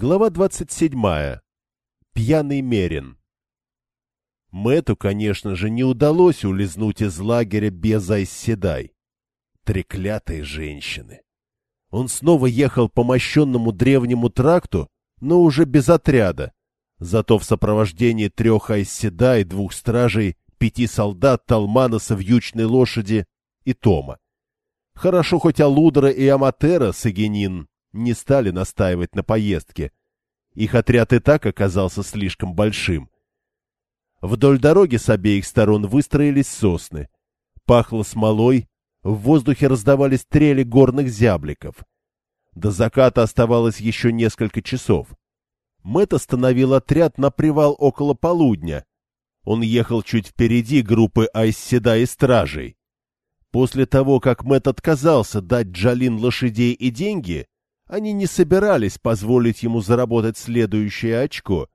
Глава 27. Пьяный Мерин. Мэту, конечно же, не удалось улизнуть из лагеря без Айсседай. Треклятые женщины. Он снова ехал по мощенному древнему тракту, но уже без отряда, зато в сопровождении трех Айсседай, двух стражей, пяти солдат, Талмана с вьючной лошади и Тома. Хорошо хоть Алудра и Аматера Сагенин не стали настаивать на поездке. Их отряд и так оказался слишком большим. Вдоль дороги с обеих сторон выстроились сосны. Пахло смолой, в воздухе раздавались трели горных зябликов. До заката оставалось еще несколько часов. Мэтт остановил отряд на привал около полудня. Он ехал чуть впереди группы Айсседа и стражей. После того, как Мэтт отказался дать Джалин лошадей и деньги, они не собирались позволить ему заработать следующее очко.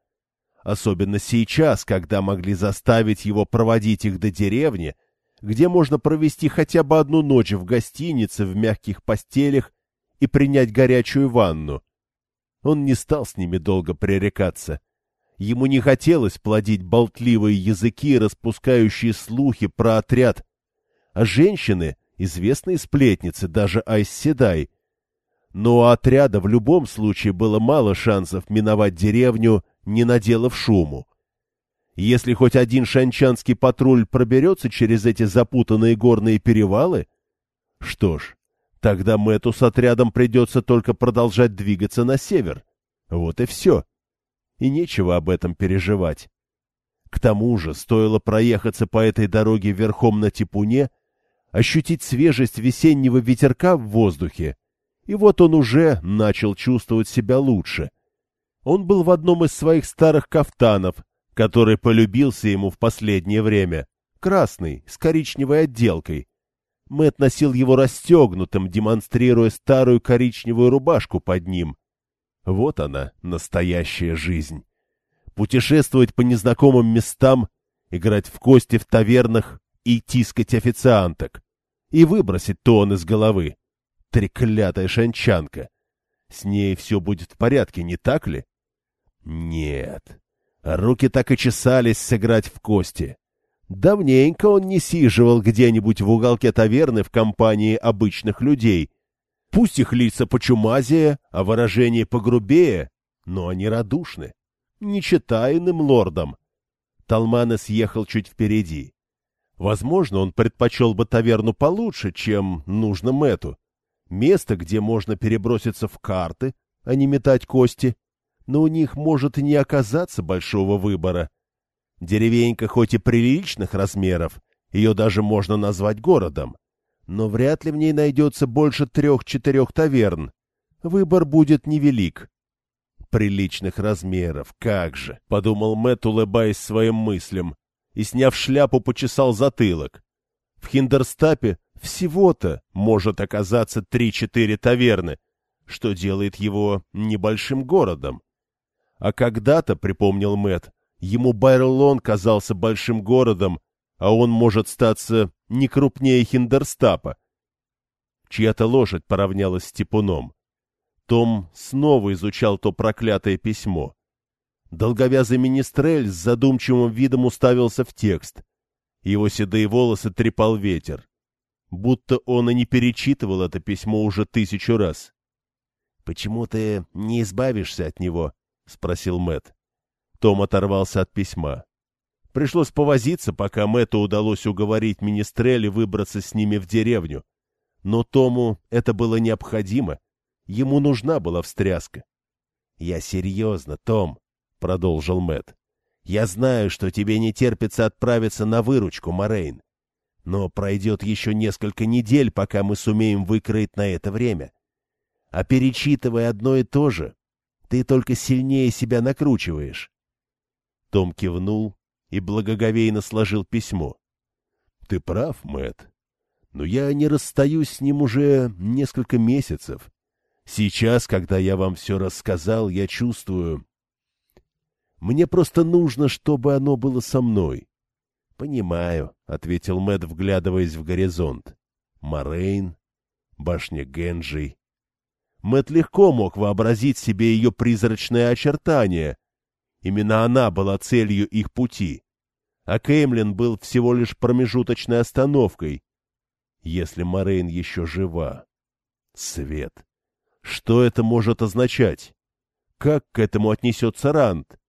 Особенно сейчас, когда могли заставить его проводить их до деревни, где можно провести хотя бы одну ночь в гостинице в мягких постелях и принять горячую ванну. Он не стал с ними долго пререкаться. Ему не хотелось плодить болтливые языки, распускающие слухи про отряд. А женщины, известные сплетницы, даже Айсседай, но у отряда в любом случае было мало шансов миновать деревню, не наделав шуму. Если хоть один шанчанский патруль проберется через эти запутанные горные перевалы, что ж, тогда Мэту с отрядом придется только продолжать двигаться на север. Вот и все. И нечего об этом переживать. К тому же, стоило проехаться по этой дороге верхом на типуне, ощутить свежесть весеннего ветерка в воздухе, и вот он уже начал чувствовать себя лучше. Он был в одном из своих старых кафтанов, который полюбился ему в последнее время. Красный, с коричневой отделкой. Мэт носил его расстегнутым, демонстрируя старую коричневую рубашку под ним. Вот она, настоящая жизнь. Путешествовать по незнакомым местам, играть в кости в тавернах и тискать официанток. И выбросить тон из головы. Треклятая шанчанка! С ней все будет в порядке, не так ли? Нет. Руки так и чесались сыграть в кости. Давненько он не сиживал где-нибудь в уголке таверны в компании обычных людей. Пусть их лица почумазее, а выражение погрубее, но они радушны. Не читай иным лордам. Талманес ехал чуть впереди. Возможно, он предпочел бы таверну получше, чем нужно Мэту место, где можно переброситься в карты, а не метать кости, но у них может и не оказаться большого выбора. Деревенька хоть и приличных размеров, ее даже можно назвать городом, но вряд ли в ней найдется больше трех-четырех таверн. Выбор будет невелик. Приличных размеров, как же, — подумал Мэтт, улыбаясь своим мыслям, и, сняв шляпу, почесал затылок. В Хиндерстапе всего-то может оказаться три-четыре таверны, что делает его небольшим городом. А когда-то, припомнил Мэт, ему Байрлон казался большим городом, а он может статься не крупнее Хиндерстапа. Чья-то лошадь поравнялась с типуном. Том снова изучал то проклятое письмо. Долговязый министрель с задумчивым видом уставился в текст. Его седые волосы трепал ветер будто он и не перечитывал это письмо уже тысячу раз. — Почему ты не избавишься от него? — спросил Мэт. Том оторвался от письма. Пришлось повозиться, пока Мэту удалось уговорить Министрели выбраться с ними в деревню. Но Тому это было необходимо. Ему нужна была встряска. — Я серьезно, Том, — продолжил Мэт. Я знаю, что тебе не терпится отправиться на выручку, Морейн. Но пройдет еще несколько недель, пока мы сумеем выкроить на это время. А перечитывая одно и то же, ты только сильнее себя накручиваешь. Том кивнул и благоговейно сложил письмо. — Ты прав, Мэт. Но я не расстаюсь с ним уже несколько месяцев. Сейчас, когда я вам все рассказал, я чувствую... Мне просто нужно, чтобы оно было со мной. — Понимаю, — ответил Мэт, вглядываясь в горизонт. Морейн, башня Генджи. Мэт легко мог вообразить себе ее призрачное очертание. Именно она была целью их пути. А Кеймлин был всего лишь промежуточной остановкой. Если Морейн еще жива. Свет. Что это может означать? Как к этому отнесется Ранд?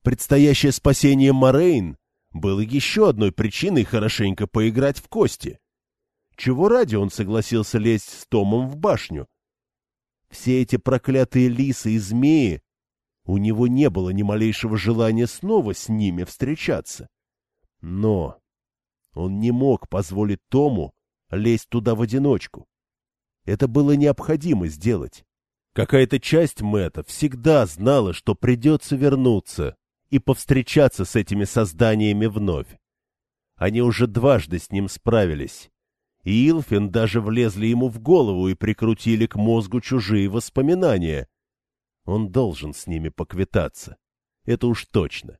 Предстоящее спасение Морейн было еще одной причиной хорошенько поиграть в кости. Чего ради он согласился лезть с Томом в башню? Все эти проклятые лисы и змеи, у него не было ни малейшего желания снова с ними встречаться. Но он не мог позволить Тому лезть туда в одиночку. Это было необходимо сделать. Какая-то часть Мэтта всегда знала, что придется вернуться и повстречаться с этими созданиями вновь. Они уже дважды с ним справились. И Илфин даже влезли ему в голову и прикрутили к мозгу чужие воспоминания. Он должен с ними поквитаться. Это уж точно.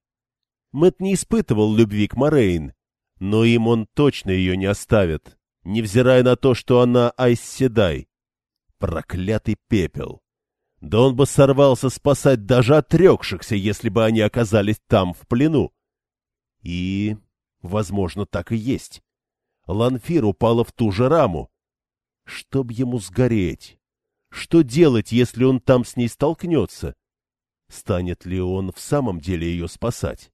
Мэт не испытывал любви к Морейн, но им он точно ее не оставит, невзирая на то, что она Айсседай. Проклятый пепел! Да он бы сорвался спасать даже отрекшихся, если бы они оказались там в плену. И, возможно, так и есть. Ланфир упала в ту же раму. Чтоб ему сгореть? Что делать, если он там с ней столкнется? Станет ли он в самом деле ее спасать?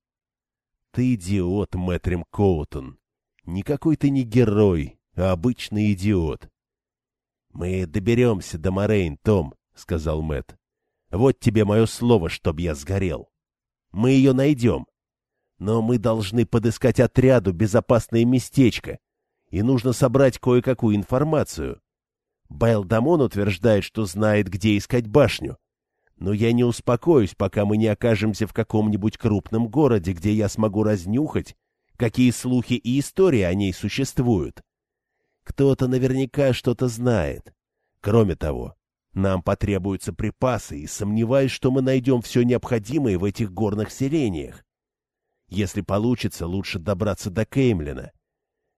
Ты идиот, Мэтрим Коутон. Никакой ты не герой, а обычный идиот. Мы доберемся до Морейн, Том, — сказал Мэт. Вот тебе мое слово, чтоб я сгорел. Мы ее найдем. Но мы должны подыскать отряду безопасное местечко, и нужно собрать кое-какую информацию. Байл Дамон утверждает, что знает, где искать башню. Но я не успокоюсь, пока мы не окажемся в каком-нибудь крупном городе, где я смогу разнюхать, какие слухи и истории о ней существуют. Кто-то наверняка что-то знает. Кроме того, нам потребуются припасы, и сомневаюсь, что мы найдем все необходимое в этих горных селениях. Если получится, лучше добраться до Кеймлина.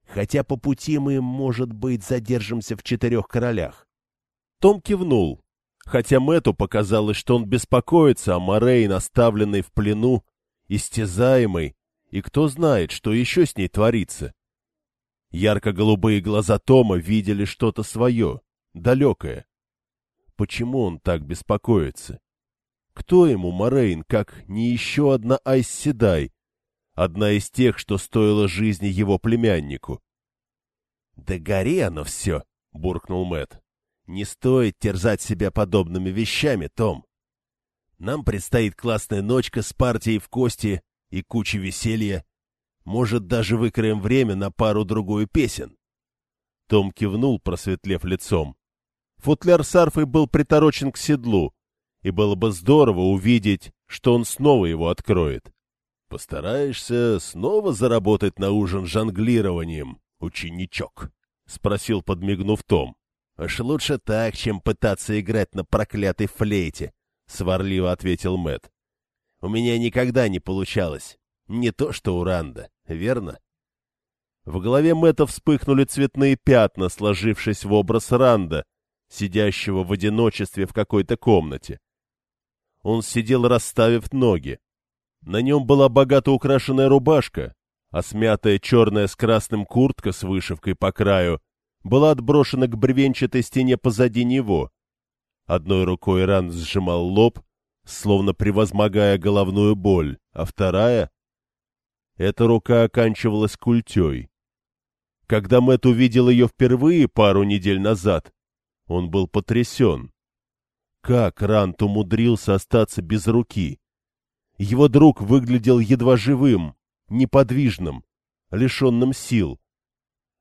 Хотя по пути мы, может быть, задержимся в четырех королях. Том кивнул, хотя Мэту показалось, что он беспокоится о Морейн, оставленной в плену, истязаемой, и кто знает, что еще с ней творится. Ярко-голубые глаза Тома видели что-то свое, далекое почему он так беспокоится. Кто ему, Морейн, как не еще одна Айсседай, одна из тех, что стоила жизни его племяннику? — Да гори оно все, — буркнул Мэт. Не стоит терзать себя подобными вещами, Том. Нам предстоит классная ночка с партией в кости и куча веселья. Может, даже выкроем время на пару-другую песен. Том кивнул, просветлев лицом. Футляр с арфой был приторочен к седлу, и было бы здорово увидеть, что он снова его откроет. «Постараешься снова заработать на ужин жонглированием, ученичок?» — спросил, подмигнув Том. «Аж лучше так, чем пытаться играть на проклятой флейте», — сварливо ответил Мэт. «У меня никогда не получалось. Не то что у Ранда, верно?» В голове Мэтта вспыхнули цветные пятна, сложившись в образ Ранда, сидящего в одиночестве в какой-то комнате. Он сидел, расставив ноги. На нем была богато украшенная рубашка, а смятая черная с красным куртка с вышивкой по краю была отброшена к бревенчатой стене позади него. Одной рукой Ран сжимал лоб, словно превозмогая головную боль, а вторая... Эта рука оканчивалась культей. Когда Мэт увидел ее впервые пару недель назад, он был потрясен. Как Рант умудрился остаться без руки? Его друг выглядел едва живым, неподвижным, лишенным сил.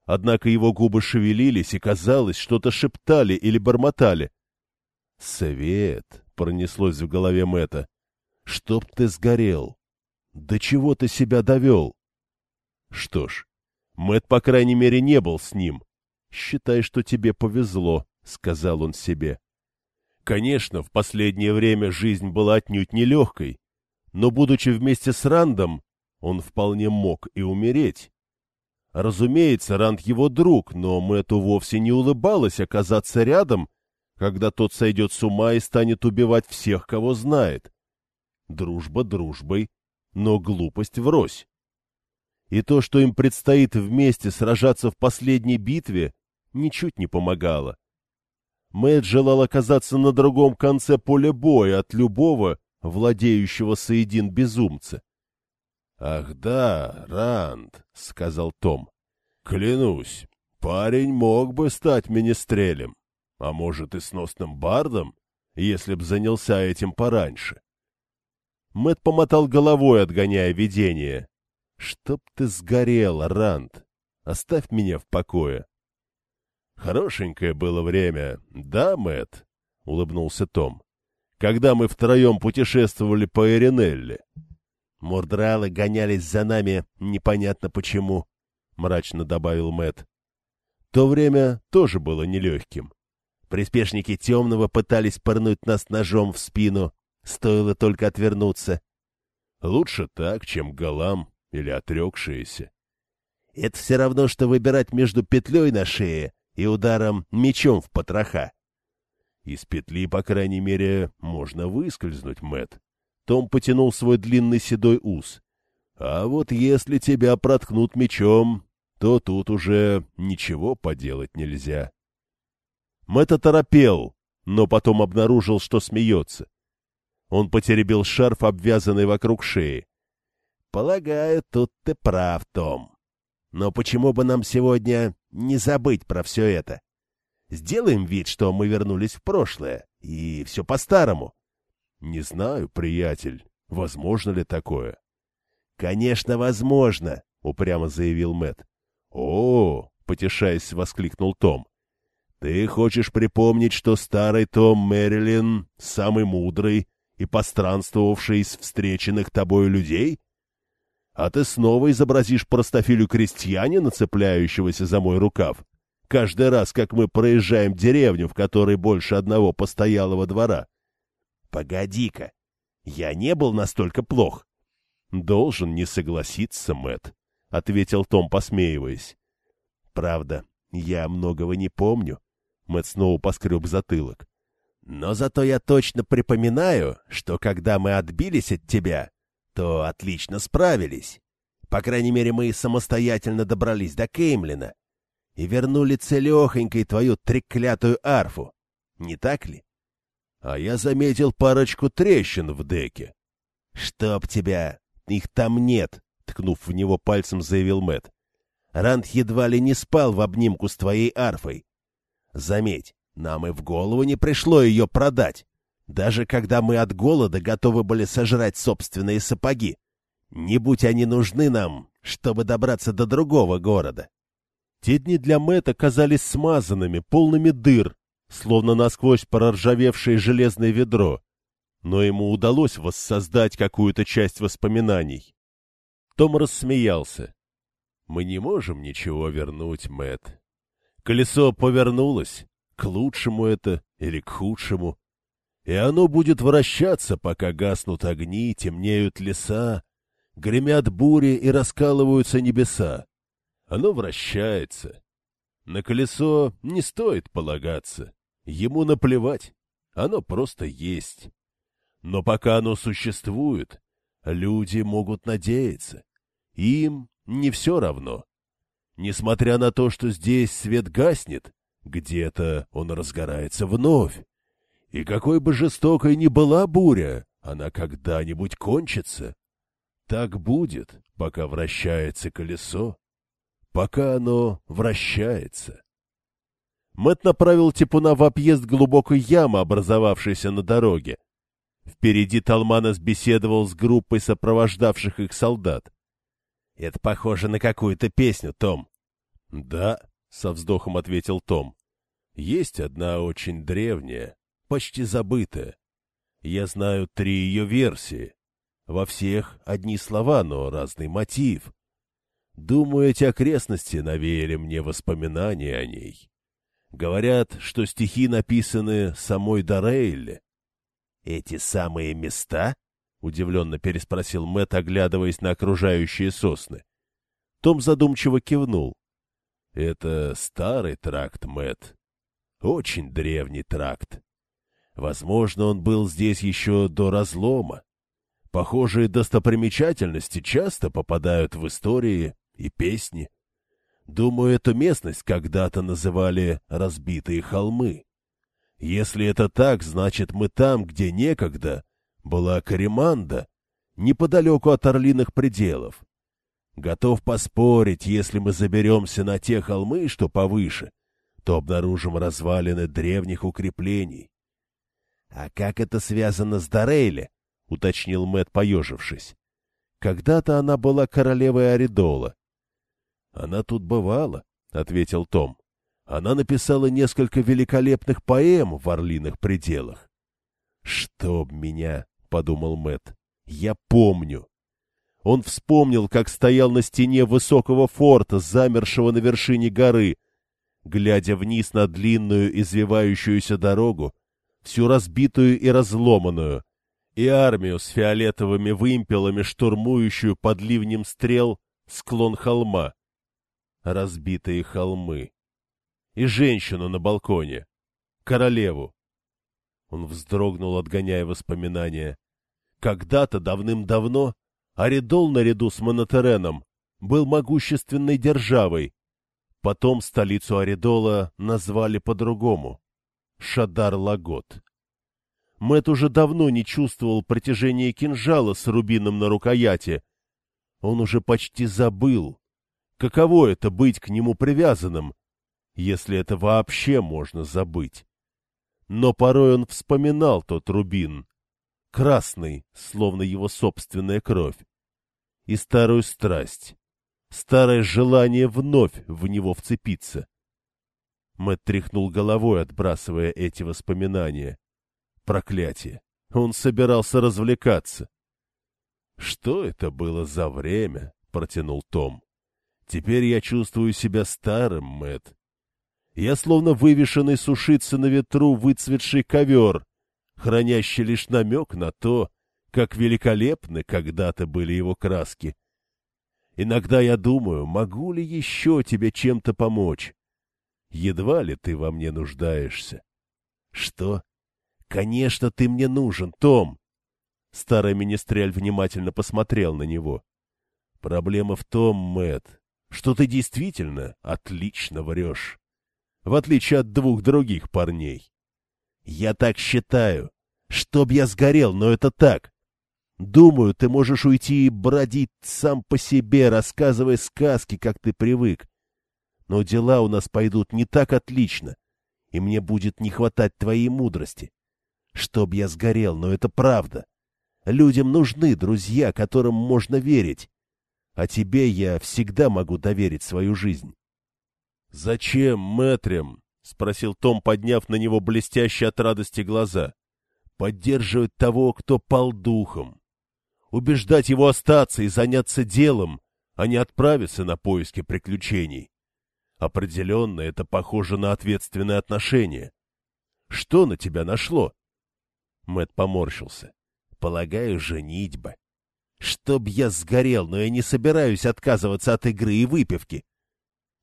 Однако его губы шевелились, и, казалось, что-то шептали или бормотали. «Совет!» — пронеслось в голове Мэтта. «Чтоб ты сгорел! До чего ты себя довел?» Что ж, Мэт, по крайней мере, не был с ним. Считай, что тебе повезло. — сказал он себе. Конечно, в последнее время жизнь была отнюдь нелегкой, но, будучи вместе с Рандом, он вполне мог и умереть. Разумеется, Ранд его друг, но Мэту вовсе не улыбалось оказаться рядом, когда тот сойдет с ума и станет убивать всех, кого знает. Дружба дружбой, но глупость врозь. И то, что им предстоит вместе сражаться в последней битве, ничуть не помогало. Мэтт желал оказаться на другом конце поля боя от любого, владеющего соедин безумца. — Ах да, Ранд, — сказал Том. — Клянусь, парень мог бы стать министрелем, а может и сносным бардом, если б занялся этим пораньше. Мэт помотал головой, отгоняя видение. — Чтоб ты сгорел, Ранд! Оставь меня в покое. — Хорошенькое было время, да, Мэт? улыбнулся Том. — Когда мы втроем путешествовали по Эринелле. Мордралы гонялись за нами непонятно почему, — мрачно добавил Мэт. То время тоже было нелегким. Приспешники темного пытались пырнуть нас ножом в спину, Стоило только отвернуться. Лучше так, чем голам или отрекшиеся. Это все равно, что выбирать между петлей на шее и ударом мечом в потроха. Из петли, по крайней мере, можно выскользнуть, Мэт. Том потянул свой длинный седой ус. А вот если тебя проткнут мечом, то тут уже ничего поделать нельзя. Мэтт оторопел, но потом обнаружил, что смеется. Он потеребил шарф, обвязанный вокруг шеи. «Полагаю, тут ты прав, Том. Но почему бы нам сегодня не забыть про все это? Сделаем вид, что мы вернулись в прошлое, и все по-старому». «Не знаю, приятель, возможно ли такое?» «Конечно, возможно», — упрямо заявил Мэт. «О!» — потешаясь, воскликнул Том. «Ты хочешь припомнить, что старый Том Мэрилин, самый мудрый, и постранствовавший из встреченных тобою людей? А ты снова изобразишь простофилю крестьянина, цепляющегося за мой рукав, каждый раз, как мы проезжаем деревню, в которой больше одного постоялого двора. Погоди-ка, я не был настолько плох. Должен не согласиться, Мэт, ответил Том, посмеиваясь. Правда, я многого не помню. Мэт снова поскреб затылок. Но зато я точно припоминаю, что когда мы отбились от тебя, то отлично справились. По крайней мере, мы самостоятельно добрались до Кеймлина и вернули целехонькой твою треклятую арфу. Не так ли? А я заметил парочку трещин в деке. — Чтоб тебя! Их там нет! — ткнув в него пальцем, заявил Мэт. Ранд едва ли не спал в обнимку с твоей арфой. Заметь, нам и в голову не пришло ее продать, даже когда мы от голода готовы были сожрать собственные сапоги. Не будь они нужны нам, чтобы добраться до другого города. Те дни для Мэтта казались смазанными, полными дыр, словно насквозь проржавевшее железное ведро, но ему удалось воссоздать какую-то часть воспоминаний. Том рассмеялся. «Мы не можем ничего вернуть, Мэтт. Колесо повернулось, к лучшему это или к худшему. И оно будет вращаться, пока гаснут огни, темнеют леса, гремят бури и раскалываются небеса. Оно вращается. На колесо не стоит полагаться. Ему наплевать. Оно просто есть. Но пока оно существует, люди могут надеяться. Им не все равно. Несмотря на то, что здесь свет гаснет, где-то он разгорается вновь. И какой бы жестокой ни была буря, она когда-нибудь кончится. Так будет, пока вращается колесо, пока оно вращается. Мэт направил Типуна в объезд глубокой ямы, образовавшейся на дороге. Впереди Талманас беседовал с группой сопровождавших их солдат. — Это похоже на какую-то песню, Том. — Да, со вздохом ответил Том. Есть одна очень древняя, почти забытая. Я знаю три ее версии. Во всех одни слова, но разный мотив. Думаю, эти окрестности навеяли мне воспоминания о ней. Говорят, что стихи написаны самой Дорейле. Эти самые места? — удивленно переспросил Мэт, оглядываясь на окружающие сосны. Том задумчиво кивнул. Это старый тракт, Мэт. Очень древний тракт. Возможно, он был здесь еще до разлома. Похожие достопримечательности часто попадают в истории и песни. Думаю, эту местность когда-то называли «разбитые холмы». Если это так, значит, мы там, где некогда была Кариманда, неподалеку от Орлиных пределов. Готов поспорить, если мы заберемся на те холмы, что повыше, то обнаружим развалины древних укреплений. — А как это связано с Дорейли? — уточнил Мэт, поежившись. Когда-то она была королевой Аридола. — Она тут бывала, — ответил Том. Она написала несколько великолепных поэм в Орлиных пределах. — Чтоб меня, — подумал Мэт, я помню. Он вспомнил, как стоял на стене высокого форта, замершего на вершине горы, глядя вниз на длинную извивающуюся дорогу, всю разбитую и разломанную, и армию с фиолетовыми вымпелами, штурмующую под ливнем стрел склон холма. Разбитые холмы. И женщину на балконе. Королеву. Он вздрогнул, отгоняя воспоминания. Когда-то, давным-давно, Аридол наряду с Монотереном был могущественной державой. Потом столицу Аридола назвали по-другому — Шадар-Лагот. Мэт уже давно не чувствовал протяжения кинжала с рубином на рукояти. Он уже почти забыл, каково это быть к нему привязанным, если это вообще можно забыть. Но порой он вспоминал тот рубин, красный, словно его собственная кровь, и старую страсть, старое желание вновь в него вцепиться. Мэтт тряхнул головой, отбрасывая эти воспоминания. Проклятие! Он собирался развлекаться. — Что это было за время? — протянул Том. — Теперь я чувствую себя старым, Мэтт. Я словно вывешенный сушиться на ветру выцветший ковер, хранящий лишь намек на то, как великолепны когда-то были его краски. Иногда я думаю, могу ли еще тебе чем-то помочь? Едва ли ты во мне нуждаешься. Что? Конечно, ты мне нужен, Том. Старый министрель внимательно посмотрел на него. Проблема в том, Мэт, что ты действительно отлично врешь. В отличие от двух других парней. Я так считаю. Чтоб я сгорел, но это так. Думаю, ты можешь уйти и бродить сам по себе, рассказывая сказки, как ты привык. Но дела у нас пойдут не так отлично, и мне будет не хватать твоей мудрости. Чтоб я сгорел, но это правда. Людям нужны друзья, которым можно верить. А тебе я всегда могу доверить свою жизнь. — Зачем, мэтрем? — спросил Том, подняв на него блестящие от радости глаза. — Поддерживать того, кто пал духом. Убеждать его остаться и заняться делом, а не отправиться на поиски приключений. Определенно, это похоже на ответственное отношение. Что на тебя нашло? Мэт поморщился. Полагаю, женитьба. Чтоб я сгорел, но я не собираюсь отказываться от игры и выпивки.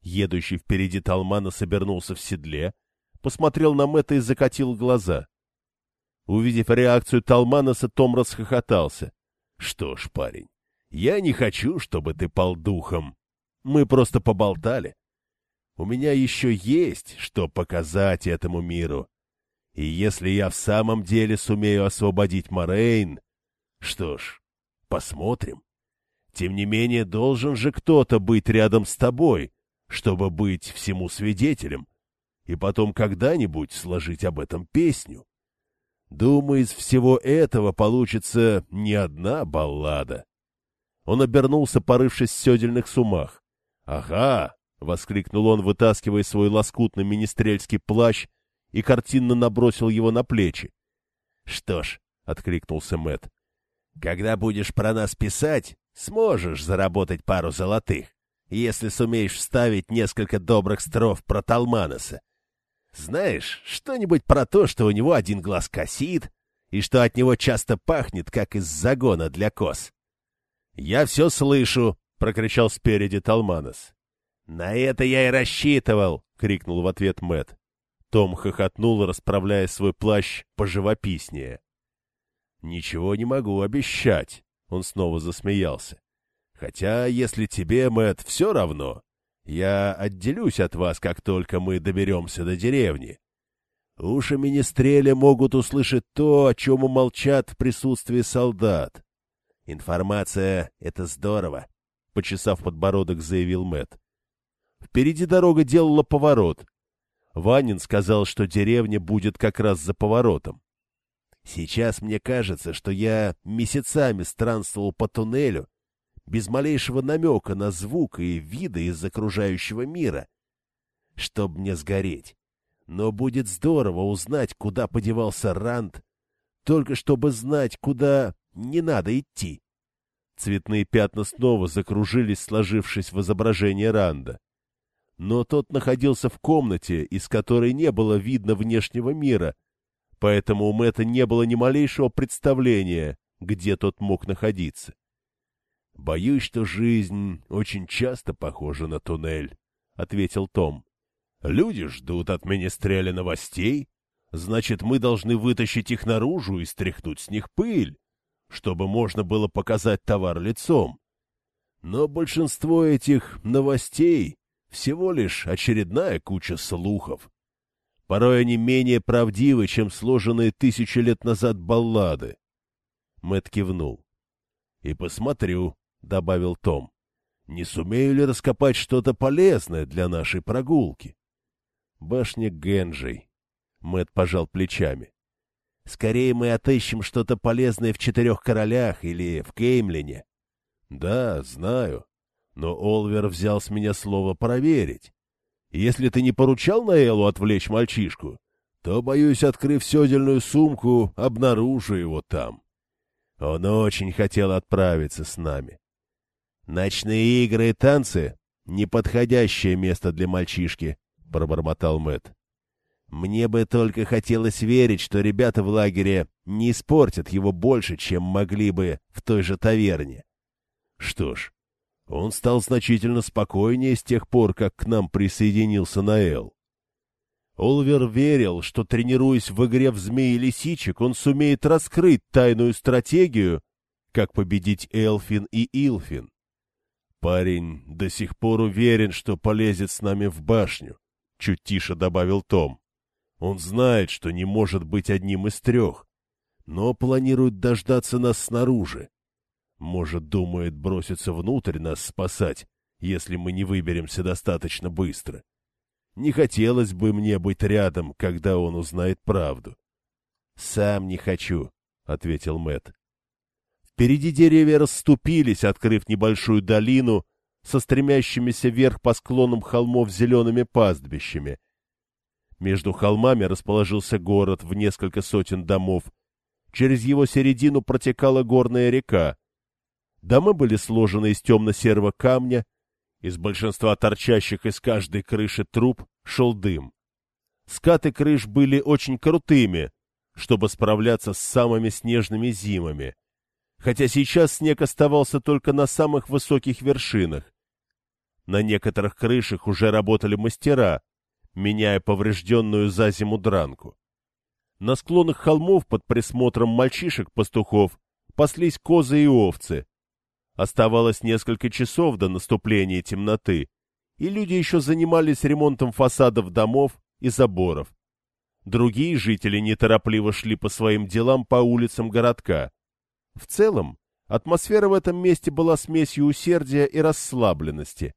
Едущий впереди Талмана собернулся в седле, посмотрел на Мэтта и закатил глаза. Увидев реакцию Талманаса, Том расхохотался. — Что ж, парень, я не хочу, чтобы ты пал духом. Мы просто поболтали. У меня еще есть, что показать этому миру. И если я в самом деле сумею освободить Морейн... Что ж, посмотрим. Тем не менее, должен же кто-то быть рядом с тобой, чтобы быть всему свидетелем, и потом когда-нибудь сложить об этом песню. Думаю, из всего этого получится не одна баллада. Он обернулся, порывшись в седельных сумах. «Ага!» — воскликнул он, вытаскивая свой лоскутный министрельский плащ и картинно набросил его на плечи. «Что ж», — откликнулся Мэт, когда будешь про нас писать, сможешь заработать пару золотых если сумеешь вставить несколько добрых строф про Талманоса. Знаешь, что-нибудь про то, что у него один глаз косит, и что от него часто пахнет, как из загона для коз. — Я все слышу, — прокричал спереди Талманос. — На это я и рассчитывал, — крикнул в ответ Мэт. Том хохотнул, расправляя свой плащ поживописнее. «Ничего не могу обещать», — он снова засмеялся. «Хотя, если тебе, Мэтт, все равно, я отделюсь от вас, как только мы доберемся до деревни. Уши Министреля могут услышать то, о чем умолчат в присутствии солдат. Информация — это здорово, — почесав подбородок, заявил Мэт. Впереди дорога делала поворот. Ванин сказал, что деревня будет как раз за поворотом. Сейчас мне кажется, что я месяцами странствовал по туннелю, без малейшего намека на звук и виды из окружающего мира, чтоб мне сгореть. Но будет здорово узнать, куда подевался Ранд, только чтобы знать, куда не надо идти. Цветные пятна снова закружились, сложившись в изображение Ранда. Но тот находился в комнате, из которой не было видно внешнего мира, поэтому у Мэтта не было ни малейшего представления, где тот мог находиться. — Боюсь, что жизнь очень часто похожа на туннель, — ответил Том. — Люди ждут от министреля новостей, значит, мы должны вытащить их наружу и стряхнуть с них пыль, чтобы можно было показать товар лицом. Но большинство этих новостей всего лишь очередная куча слухов. Порой они менее правдивы, чем сложенные тысячи лет назад баллады. Мэт кивнул. — И посмотрю, — добавил Том. — Не сумею ли раскопать что-то полезное для нашей прогулки? Башня Генджей. Мэт пожал плечами. — Скорее мы отыщем что-то полезное в Четырех Королях или в Кеймлине. — Да, знаю. Но Олвер взял с меня слово проверить. Если ты не поручал Наэлу отвлечь мальчишку, то, боюсь, открыв седельную сумку, обнаружу его там. Он очень хотел отправиться с нами. «Ночные игры и танцы — неподходящее место для мальчишки», — пробормотал Мэт. «Мне бы только хотелось верить, что ребята в лагере не испортят его больше, чем могли бы в той же таверне». «Что ж, он стал значительно спокойнее с тех пор, как к нам присоединился Наэл. Олвер верил, что, тренируясь в игре в змеи лисичек, он сумеет раскрыть тайную стратегию, как победить Элфин и Илфин. Парень до сих пор уверен, что полезет с нами в башню, — чуть тише добавил Том. Он знает, что не может быть одним из трех, но планирует дождаться нас снаружи. Может, думает броситься внутрь нас спасать, если мы не выберемся достаточно быстро. Не хотелось бы мне быть рядом, когда он узнает правду. — Сам не хочу, — ответил Мэт. Впереди деревья расступились, открыв небольшую долину со стремящимися вверх по склонам холмов зелеными пастбищами. Между холмами расположился город в несколько сотен домов. Через его середину протекала горная река. Дома были сложены из темно-серого камня, из большинства торчащих из каждой крыши труб шел дым. Скаты крыш были очень крутыми, чтобы справляться с самыми снежными зимами хотя сейчас снег оставался только на самых высоких вершинах. На некоторых крышах уже работали мастера, меняя поврежденную за зиму дранку. На склонах холмов под присмотром мальчишек-пастухов паслись козы и овцы. Оставалось несколько часов до наступления темноты, и люди еще занимались ремонтом фасадов домов и заборов. Другие жители неторопливо шли по своим делам по улицам городка. В целом, атмосфера в этом месте была смесью усердия и расслабленности.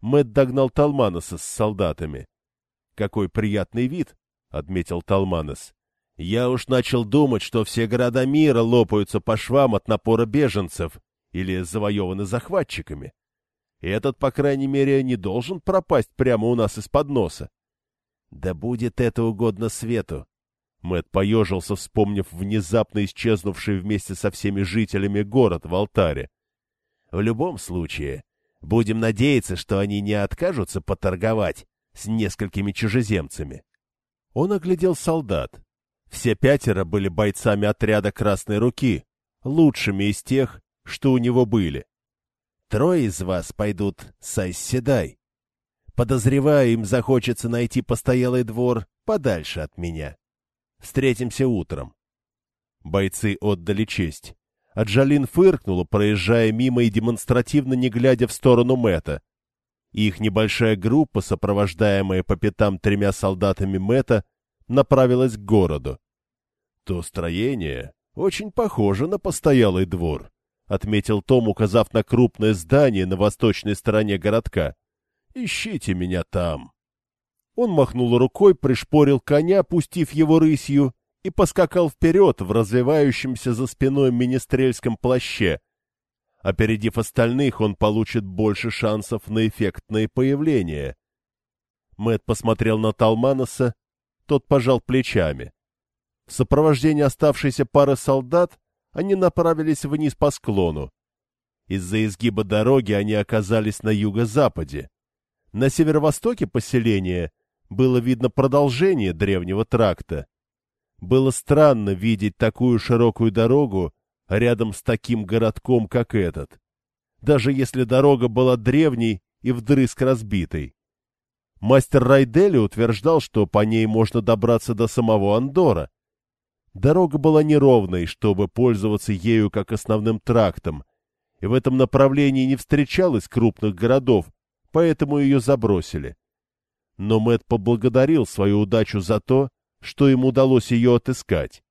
Мэтт догнал Талманоса с солдатами. «Какой приятный вид!» — отметил Талманос. «Я уж начал думать, что все города мира лопаются по швам от напора беженцев или завоеваны захватчиками. Этот, по крайней мере, не должен пропасть прямо у нас из-под носа. Да будет это угодно свету, Мэт поежился, вспомнив внезапно исчезнувший вместе со всеми жителями город в алтаре. В любом случае, будем надеяться, что они не откажутся поторговать с несколькими чужеземцами. Он оглядел солдат. Все пятеро были бойцами отряда Красной Руки, лучшими из тех, что у него были. Трое из вас пойдут с Айседай. Подозреваю, им захочется найти постоялый двор подальше от меня. Встретимся утром. Бойцы отдали честь. Аджалин фыркнула, проезжая мимо и демонстративно не глядя в сторону Мэта. Их небольшая группа, сопровождаемая по пятам тремя солдатами Мэта, направилась к городу. То строение очень похоже на постоялый двор, — отметил Том, указав на крупное здание на восточной стороне городка. — Ищите меня там. Он махнул рукой, пришпорил коня, пустив его рысью, и поскакал вперед в развивающемся за спиной министрельском плаще. Опередив остальных, он получит больше шансов на эффектное появление. Мэт посмотрел на Талманоса, тот пожал плечами. В сопровождении оставшейся пары солдат они направились вниз по склону. Из-за изгиба дороги они оказались на юго-западе. На северо-востоке поселения было видно продолжение древнего тракта. Было странно видеть такую широкую дорогу рядом с таким городком, как этот, даже если дорога была древней и вдрызг разбитой. Мастер Райдели утверждал, что по ней можно добраться до самого Андора. Дорога была неровной, чтобы пользоваться ею как основным трактом, и в этом направлении не встречалось крупных городов, поэтому ее забросили. Но Мэт поблагодарил свою удачу за то, что им удалось ее отыскать.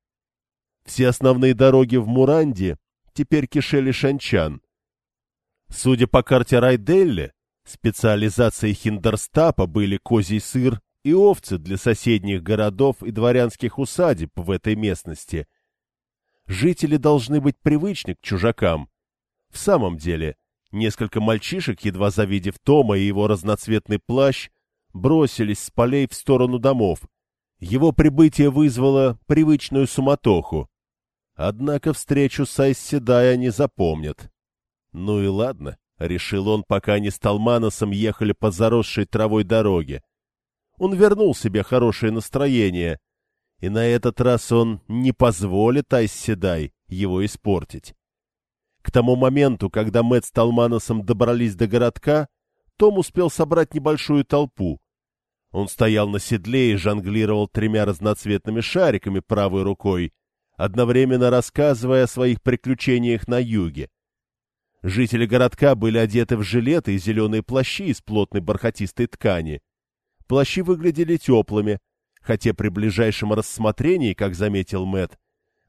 Все основные дороги в Муранде теперь кишели шанчан. Судя по карте Райделли, специализацией Хиндерстапа были козий сыр и овцы для соседних городов и дворянских усадеб в этой местности. Жители должны быть привычны к чужакам. В самом деле, несколько мальчишек, едва завидев Тома и его разноцветный плащ, бросились с полей в сторону домов, его прибытие вызвало привычную суматоху. Однако встречу с Айсседай они запомнят. Ну и ладно, — решил он, пока они с Талманосом ехали по заросшей травой дороге. Он вернул себе хорошее настроение, и на этот раз он не позволит Айсседай его испортить. К тому моменту, когда Мэтт с Талманосом добрались до городка, том успел собрать небольшую толпу. Он стоял на седле и жонглировал тремя разноцветными шариками правой рукой, одновременно рассказывая о своих приключениях на юге. Жители городка были одеты в жилеты и зеленые плащи из плотной бархатистой ткани. Плащи выглядели теплыми, хотя при ближайшем рассмотрении, как заметил Мэт,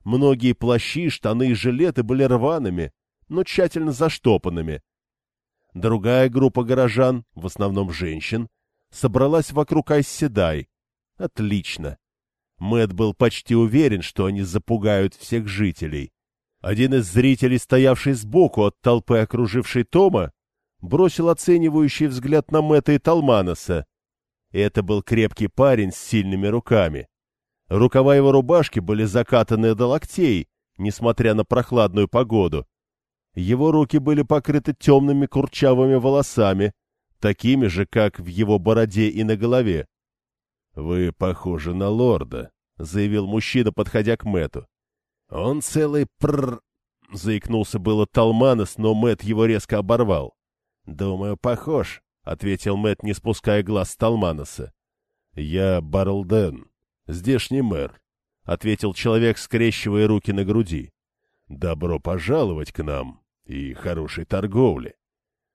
многие плащи, штаны и жилеты были рваными, но тщательно заштопанными. Другая группа горожан, в основном женщин, собралась вокруг Айседай. Отлично. Мэт был почти уверен, что они запугают всех жителей. Один из зрителей, стоявший сбоку от толпы, окружившей Тома, бросил оценивающий взгляд на Мэтта и Талманоса. Это был крепкий парень с сильными руками. Рукава его рубашки были закатаны до локтей, несмотря на прохладную погоду. Его руки были покрыты темными курчавыми волосами, такими же, как в его бороде и на голове. — Вы похожи на лорда, — заявил мужчина, подходя к Мэту. Он целый пр... — заикнулся было Талманес, но Мэт его резко оборвал. — Думаю, похож, — ответил Мэт, не спуская глаз с Талманеса. — Я Барлден, здешний мэр, — ответил человек, скрещивая руки на груди. — Добро пожаловать к нам и хорошей торговли.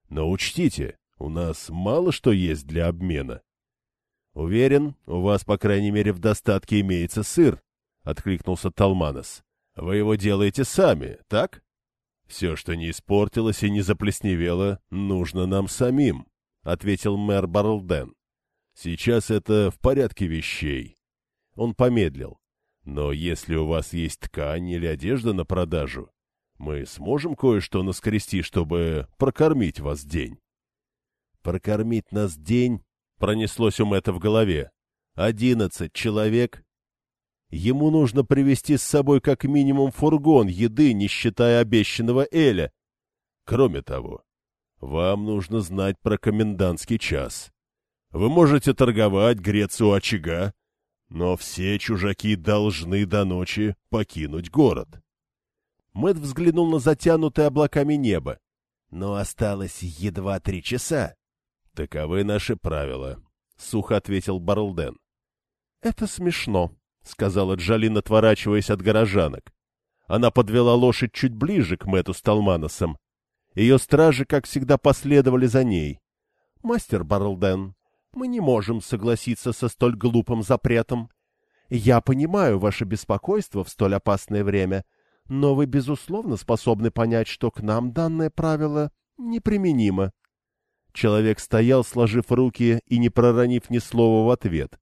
Но учтите, у нас мало что есть для обмена. — Уверен, у вас, по крайней мере, в достатке имеется сыр, — откликнулся Талманос. — Вы его делаете сами, так? — Все, что не испортилось и не заплесневело, нужно нам самим, — ответил мэр Барлден. — Сейчас это в порядке вещей. Он помедлил. Но если у вас есть ткань или одежда на продажу, мы сможем кое-что наскрести, чтобы прокормить вас день. Прокормить нас день, пронеслось у Мэтта в голове. Одиннадцать человек. Ему нужно привезти с собой как минимум фургон еды, не считая обещанного Эля. Кроме того, вам нужно знать про комендантский час. Вы можете торговать, греться у очага, но все чужаки должны до ночи покинуть город. Мэт взглянул на затянутое облаками небо. Но осталось едва три часа. — Таковы наши правила, — сухо ответил Барлден. — Это смешно, — сказала Джалин, отворачиваясь от горожанок. Она подвела лошадь чуть ближе к Мэту с Талманосом. Ее стражи, как всегда, последовали за ней. — Мастер Барлден, мы не можем согласиться со столь глупым запретом. Я понимаю ваше беспокойство в столь опасное время, но вы, безусловно, способны понять, что к нам данное правило неприменимо. Человек стоял, сложив руки и не проронив ни слова в ответ.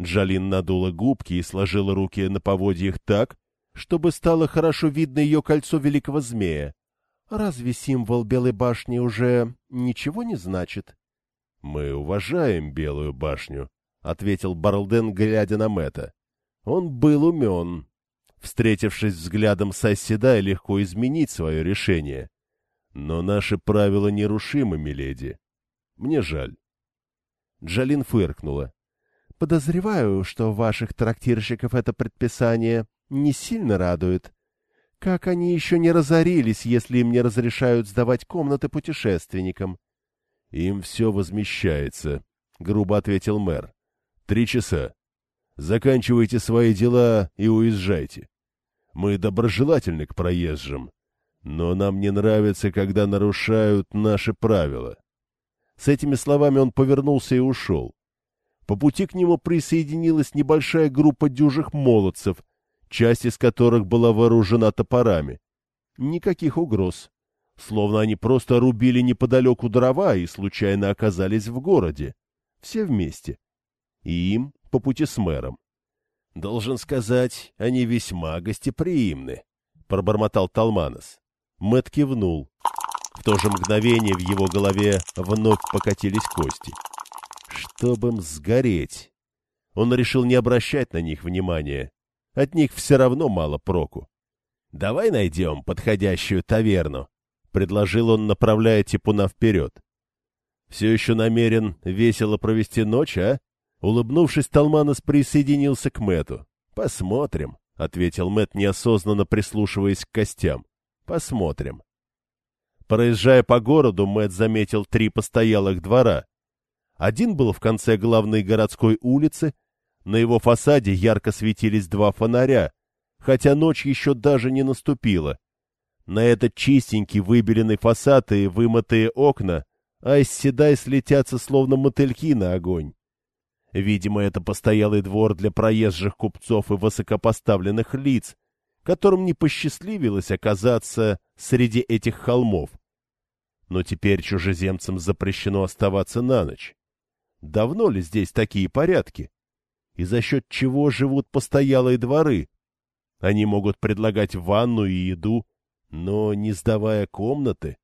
Джалин надула губки и сложила руки на поводьях так, чтобы стало хорошо видно ее кольцо великого змея. Разве символ Белой башни уже ничего не значит? — Мы уважаем Белую башню, — ответил Барлден, глядя на Мэтта. Он был умен. Встретившись взглядом с Айседай, легко изменить свое решение. Но наши правила нерушимы, миледи. Мне жаль. Джалин фыркнула. — Подозреваю, что ваших трактирщиков это предписание не сильно радует. Как они еще не разорились, если им не разрешают сдавать комнаты путешественникам? — Им все возмещается, — грубо ответил мэр. — Три часа. Заканчивайте свои дела и уезжайте. Мы доброжелательны к проезжим, но нам не нравится, когда нарушают наши правила. С этими словами он повернулся и ушел. По пути к нему присоединилась небольшая группа дюжих молодцев, часть из которых была вооружена топорами. Никаких угроз. Словно они просто рубили неподалеку дрова и случайно оказались в городе. Все вместе. И им по пути с мэром. «Должен сказать, они весьма гостеприимны», — пробормотал Талманос. Мэт кивнул. В то же мгновение в его голове вновь покатились кости. Чтобы им сгореть. Он решил не обращать на них внимания. От них все равно мало проку. «Давай найдем подходящую таверну», — предложил он, направляя Типуна вперед. «Все еще намерен весело провести ночь, а?» Улыбнувшись, Талманос присоединился к Мэту. «Посмотрим», — ответил Мэт, неосознанно прислушиваясь к костям. «Посмотрим». Проезжая по городу, Мэт заметил три постоялых двора. Один был в конце главной городской улицы, на его фасаде ярко светились два фонаря, хотя ночь еще даже не наступила. На этот чистенький выбеленный фасад и вымытые окна Айс Седай слетятся словно мотыльки на огонь. Видимо, это постоялый двор для проезжих купцов и высокопоставленных лиц, которым не посчастливилось оказаться среди этих холмов. Но теперь чужеземцам запрещено оставаться на ночь. Давно ли здесь такие порядки? И за счет чего живут постоялые дворы? Они могут предлагать ванну и еду, но не сдавая комнаты.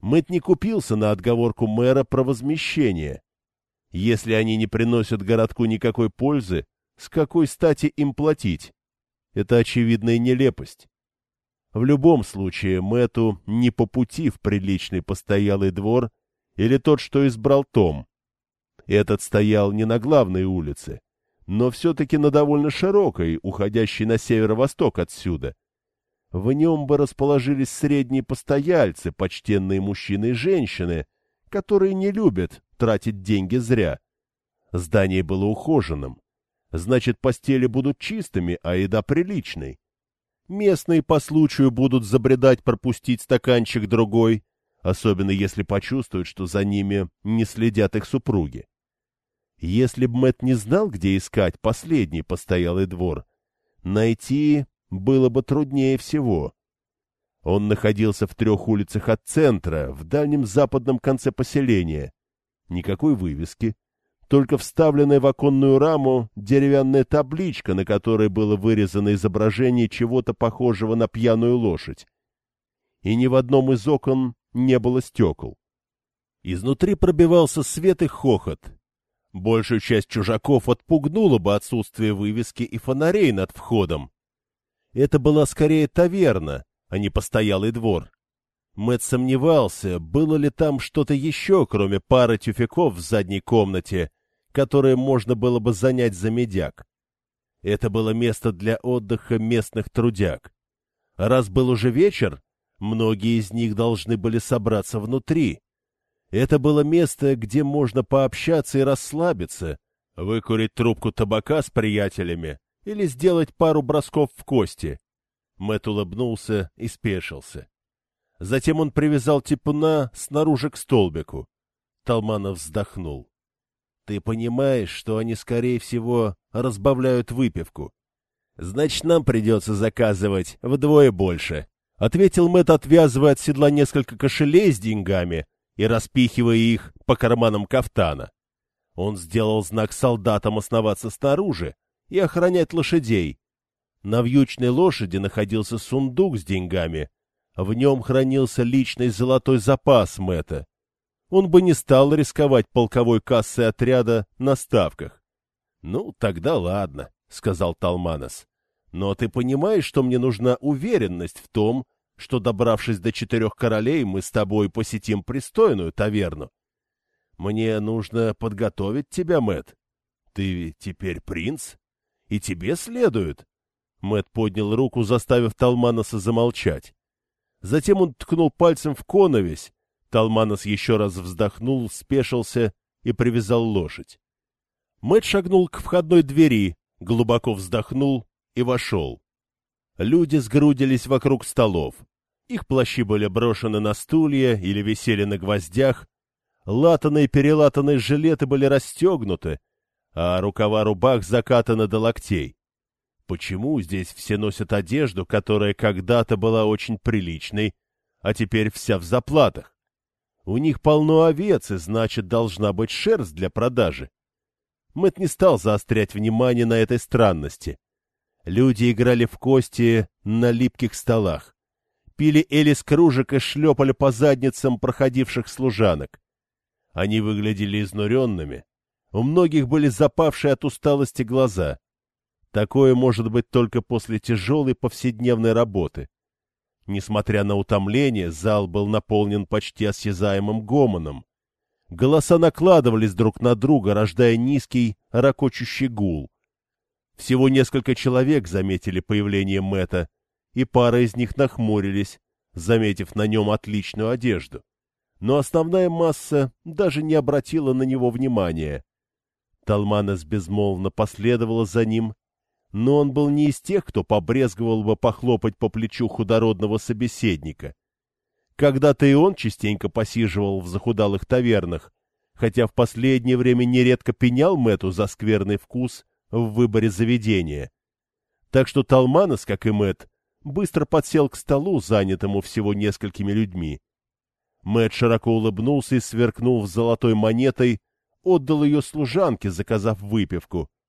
Мэтт не купился на отговорку мэра про возмещение. Если они не приносят городку никакой пользы, с какой стати им платить? Это очевидная нелепость. В любом случае, Мэту не по пути в приличный постоялый двор или тот, что избрал Том. Этот стоял не на главной улице, но все-таки на довольно широкой, уходящей на северо-восток отсюда. В нем бы расположились средние постояльцы, почтенные мужчины и женщины, которые не любят тратить деньги зря. Здание было ухоженным. Значит, постели будут чистыми, а еда приличной. Местные по случаю будут забредать пропустить стаканчик другой, особенно если почувствуют, что за ними не следят их супруги. Если б Мэт не знал, где искать последний постоялый двор, найти было бы труднее всего. Он находился в трех улицах от центра, в дальнем западном конце поселения, Никакой вывески, только вставленная в оконную раму деревянная табличка, на которой было вырезано изображение чего-то похожего на пьяную лошадь. И ни в одном из окон не было стекол. Изнутри пробивался свет и хохот. Большую часть чужаков отпугнуло бы отсутствие вывески и фонарей над входом. Это была скорее таверна, а не постоялый двор. Мэт сомневался, было ли там что-то еще, кроме пары тюфяков в задней комнате, которое можно было бы занять за медяк. Это было место для отдыха местных трудяг. раз был уже вечер, многие из них должны были собраться внутри. Это было место, где можно пообщаться и расслабиться, Выкурить трубку табака с приятелями или сделать пару бросков в кости? Мэт улыбнулся и спешился. Затем он привязал типуна снаружи к столбику. Талманов вздохнул. — Ты понимаешь, что они, скорее всего, разбавляют выпивку. Значит, нам придется заказывать вдвое больше, — ответил Мэт, отвязывая от седла несколько кошелей с деньгами и распихивая их по карманам кафтана. Он сделал знак солдатам основаться снаружи и охранять лошадей. На вьючной лошади находился сундук с деньгами — в нем хранился личный золотой запас Мэтта. Он бы не стал рисковать полковой кассой отряда на ставках. — Ну, тогда ладно, — сказал Талманос. — Но ты понимаешь, что мне нужна уверенность в том, что, добравшись до четырех королей, мы с тобой посетим пристойную таверну. Мне нужно подготовить тебя, Мэт. Ты теперь принц, и тебе следует. Мэт поднял руку, заставив Талманоса замолчать. Затем он ткнул пальцем в коновесь. Талманос еще раз вздохнул, спешился и привязал лошадь. Мэтт шагнул к входной двери, глубоко вздохнул и вошел. Люди сгрудились вокруг столов. Их плащи были брошены на стулья или висели на гвоздях. Латаные-перелатанные жилеты были расстегнуты, а рукава рубах закатаны до локтей. Почему здесь все носят одежду, которая когда-то была очень приличной, а теперь вся в заплатах? У них полно овец, и значит, должна быть шерсть для продажи. Мэт не стал заострять внимание на этой странности. Люди играли в кости на липких столах. Пили эли кружек и шлепали по задницам проходивших служанок. Они выглядели изнуренными. У многих были запавшие от усталости глаза — Такое может быть только после тяжелой повседневной работы. Несмотря на утомление, зал был наполнен почти осязаемым гомоном. Голоса накладывались друг на друга, рождая низкий, ракочущий гул. Всего несколько человек заметили появление Мэта, и пара из них нахмурились, заметив на нем отличную одежду. Но основная масса даже не обратила на него внимания. Талманес безмолвно последовала за ним, но он был не из тех, кто побрезговал бы похлопать по плечу худородного собеседника. Когда-то и он частенько посиживал в захудалых тавернах, хотя в последнее время нередко пенял Мэту за скверный вкус в выборе заведения. Так что Талманос, как и Мэт, быстро подсел к столу, занятому всего несколькими людьми. Мэт широко улыбнулся и, сверкнув золотой монетой, отдал ее служанке, заказав выпивку —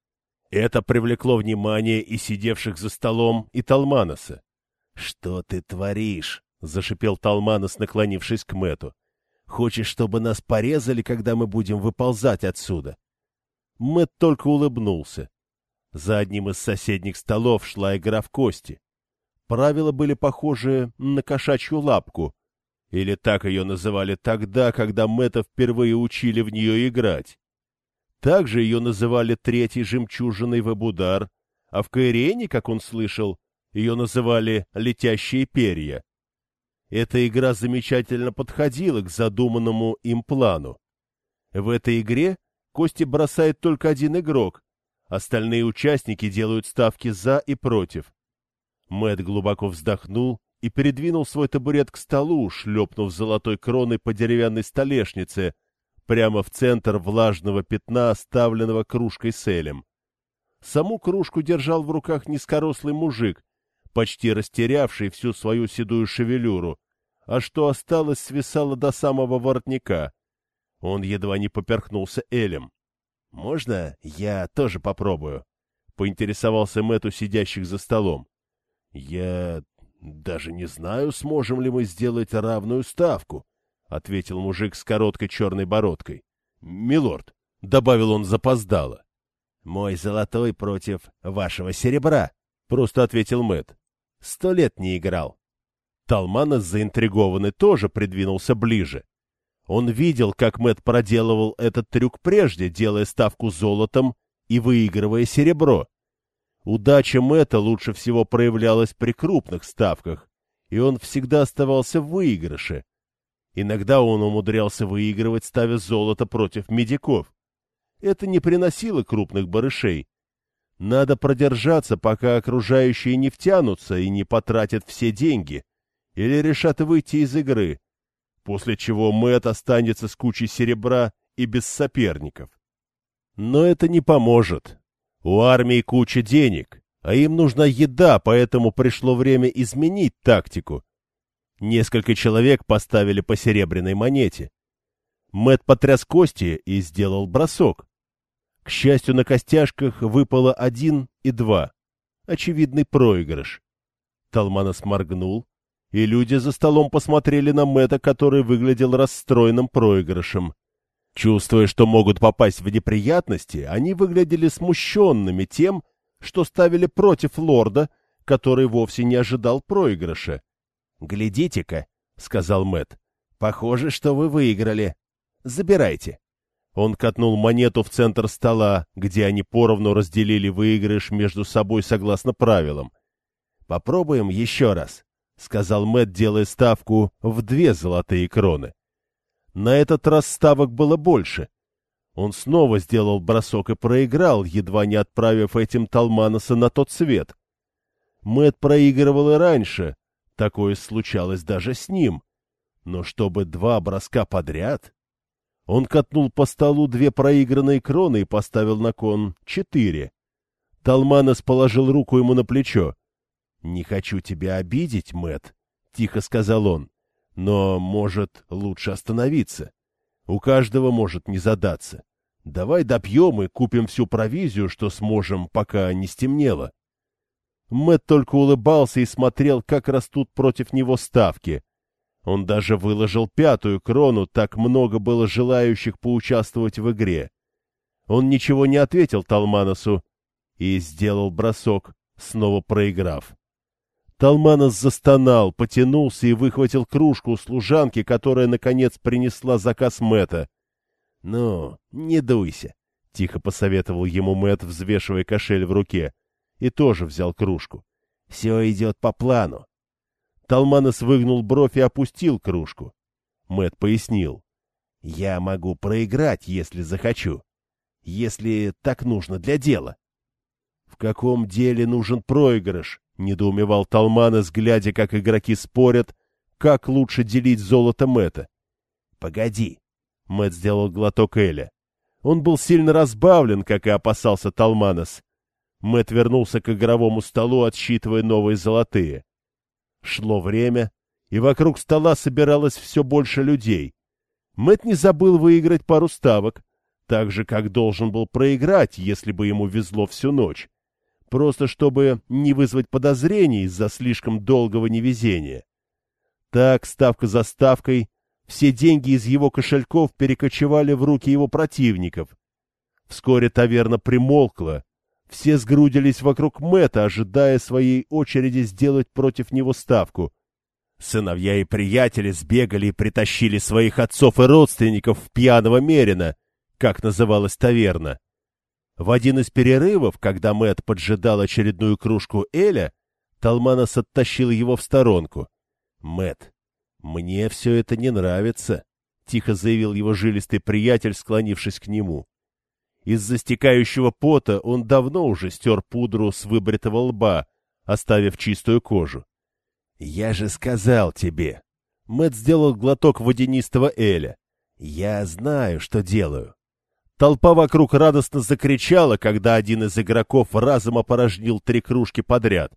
это привлекло внимание и сидевших за столом, и Талманоса. — Что ты творишь? — зашипел Талманос, наклонившись к Мэту. — Хочешь, чтобы нас порезали, когда мы будем выползать отсюда? Мэт только улыбнулся. За одним из соседних столов шла игра в кости. Правила были похожи на кошачью лапку, или так ее называли тогда, когда Мэтта впервые учили в нее играть. Также ее называли третьей жемчужиной в Абудар, а в Каирене, как он слышал, ее называли «летящие перья». Эта игра замечательно подходила к задуманному им плану. В этой игре кости бросает только один игрок, остальные участники делают ставки «за» и «против». Мэт глубоко вздохнул и передвинул свой табурет к столу, шлепнув золотой кроной по деревянной столешнице, прямо в центр влажного пятна, оставленного кружкой с элем. Саму кружку держал в руках низкорослый мужик, почти растерявший всю свою седую шевелюру, а что осталось, свисало до самого воротника. Он едва не поперхнулся элем. — Можно я тоже попробую? — поинтересовался Мэтт сидящих за столом. — Я даже не знаю, сможем ли мы сделать равную ставку, — ответил мужик с короткой черной бородкой. — Милорд, — добавил он запоздало. — Мой золотой против вашего серебра, — просто ответил Мэт. Сто лет не играл. Талманос, заинтригованный, тоже придвинулся ближе. Он видел, как Мэт проделывал этот трюк прежде, делая ставку золотом и выигрывая серебро. Удача Мэтта лучше всего проявлялась при крупных ставках, и он всегда оставался в выигрыше. Иногда он умудрялся выигрывать, ставя золото против медиков. это не приносило крупных барышей. Надо продержаться, пока окружающие не втянутся и не потратят все деньги, или решат выйти из игры, после чего Мэтт останется с кучей серебра и без соперников. Но это не поможет. У армии куча денег, а им нужна еда, поэтому пришло время изменить тактику. Несколько человек поставили по серебряной монете. Мэт потряс кости и сделал бросок. К счастью, на костяшках выпало один и два. Очевидный проигрыш. Талманос моргнул, и люди за столом посмотрели на Мэтта, который выглядел расстроенным проигрышем. Чувствуя, что могут попасть в неприятности, они выглядели смущенными тем, что ставили против лорда, который вовсе не ожидал проигрыша. «Глядите-ка», — сказал Мэтт, — «похоже, что вы выиграли. Забирайте». Он катнул монету в центр стола, где они поровну разделили выигрыш между собой согласно правилам. «Попробуем еще раз», — сказал Мэтт, делая ставку в две золотые кроны. На этот раз ставок было больше. Он снова сделал бросок и проиграл, едва не отправив этим Талманоса на тот свет. Мэтт проигрывал и раньше, такое случалось даже с ним. Но чтобы два броска подряд... Он катнул по столу две проигранные кроны и поставил на кон четыре. Талманос положил руку ему на плечо. — Не хочу тебя обидеть, Мэт, тихо сказал он. — Но, может, лучше остановиться. У каждого может не задаться. Давай допьем и купим всю провизию, что сможем, пока не стемнело. Мэт только улыбался и смотрел, как растут против него ставки. Он даже выложил пятую крону, так много было желающих поучаствовать в игре. Он ничего не ответил Талманосу и сделал бросок, снова проиграв. Талманос застонал, потянулся и выхватил кружку у служанки, которая, наконец, принесла заказ Мэта. Ну, не дуйся, — тихо посоветовал ему Мэт, взвешивая кошель в руке, и тоже взял кружку. — Все идет по плану. Талманос выгнул бровь и опустил кружку. Мэт пояснил. — Я могу проиграть, если захочу. Если так нужно для дела. — В каком деле нужен проигрыш? — недоумевал Талманос, глядя, как игроки спорят, как лучше делить золото Мэта. — Погоди. Мэт сделал глоток Эля. Он был сильно разбавлен, как и опасался Талманос. Мэт вернулся к игровому столу, отсчитывая новые золотые. Шло время, и вокруг стола собиралось все больше людей. Мэт не забыл выиграть пару ставок, так же, как должен был проиграть, если бы ему везло всю ночь. Просто чтобы не вызвать подозрений из-за слишком долгого невезения. Так, ставка за ставкой, все деньги из его кошельков перекочевали в руки его противников. Вскоре таверна примолкла, все сгрудились вокруг Мэта, ожидая своей очереди сделать против него ставку. Сыновья и приятели сбегали и притащили своих отцов и родственников в пьяного Мерина, как называлась таверна. В один из перерывов, когда Мэт поджидал очередную кружку Эля, Талманос оттащил его в сторонку. Мэт, мне все это не нравится, — тихо заявил его жилистый приятель, склонившись к нему. Из-за стекающего пота он давно уже стер пудру с выбритого лба, оставив чистую кожу. — Я же сказал тебе. Мэт сделал глоток водянистого Эля. — Я знаю, что делаю. Толпа вокруг радостно закричала, когда один из игроков разом опорожнил три кружки подряд.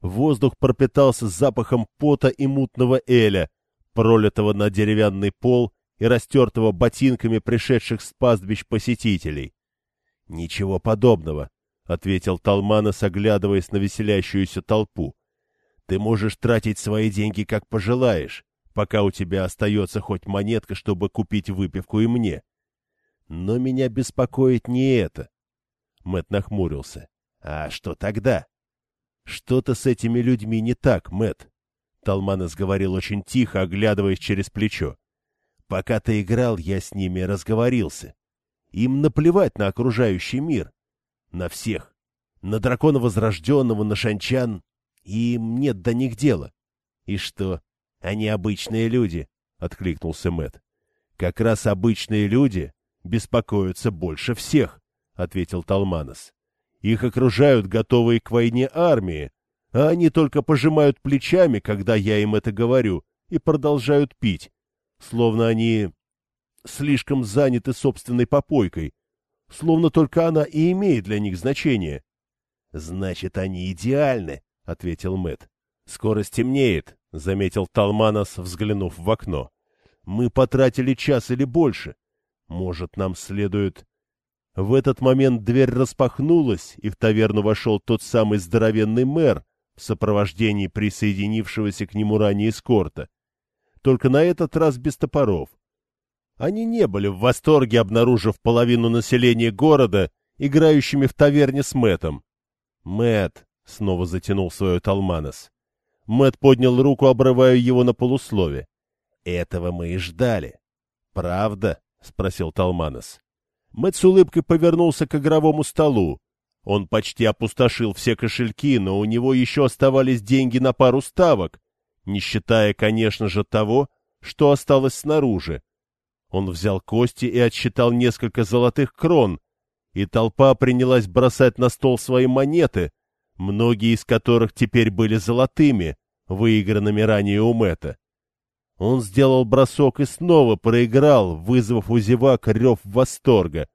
Воздух пропитался запахом пота и мутного Эля, пролитого на деревянный пол и растертого ботинками пришедших с пастбищ посетителей. — Ничего подобного, — ответил Талманос, оглядываясь на веселящуюся толпу. — Ты можешь тратить свои деньги как пожелаешь, пока у тебя остается хоть монетка, чтобы купить выпивку и мне. Но меня беспокоит не это. Мэт нахмурился. — А что тогда? — Что-то с этими людьми не так, Мэт. Талманос говорил очень тихо, оглядываясь через плечо. Пока ты играл, я с ними разговорился. Им наплевать на окружающий мир. На всех. На дракона Возрожденного, на шанчан. Им нет до них дела. И что? Они обычные люди, — откликнулся Мэт. Как раз обычные люди беспокоятся больше всех, — ответил Талманос. Их окружают готовые к войне армии, а они только пожимают плечами, когда я им это говорю, и продолжают пить, словно они слишком заняты собственной попойкой, словно только она и имеет для них значение. — Значит, они идеальны, — ответил Мэт. Скоро стемнеет, — заметил Талманос, взглянув в окно. — Мы потратили час или больше. Может, нам следует... В этот момент дверь распахнулась, и в таверну вошел тот самый здоровенный мэр в сопровождении присоединившегося к нему ранее эскорта. Только на этот раз без топоров. Они не были в восторге, обнаружив половину населения города, играющими в таверне с Мэтом. Мэт снова затянул свое Талманос. Мэт поднял руку, обрывая его на полуслове. Этого мы и ждали. Правда? Спросил Талманос. Мэт с улыбкой повернулся к игровому столу. Он почти опустошил все кошельки, но у него еще оставались деньги на пару ставок, не считая, конечно же, того, что осталось снаружи. Он взял кости и отсчитал несколько золотых крон, и толпа принялась бросать на стол свои монеты, многие из которых теперь были золотыми, выигранными ранее у Мэтта. Он сделал бросок и снова проиграл, вызвав у зевак рев восторга.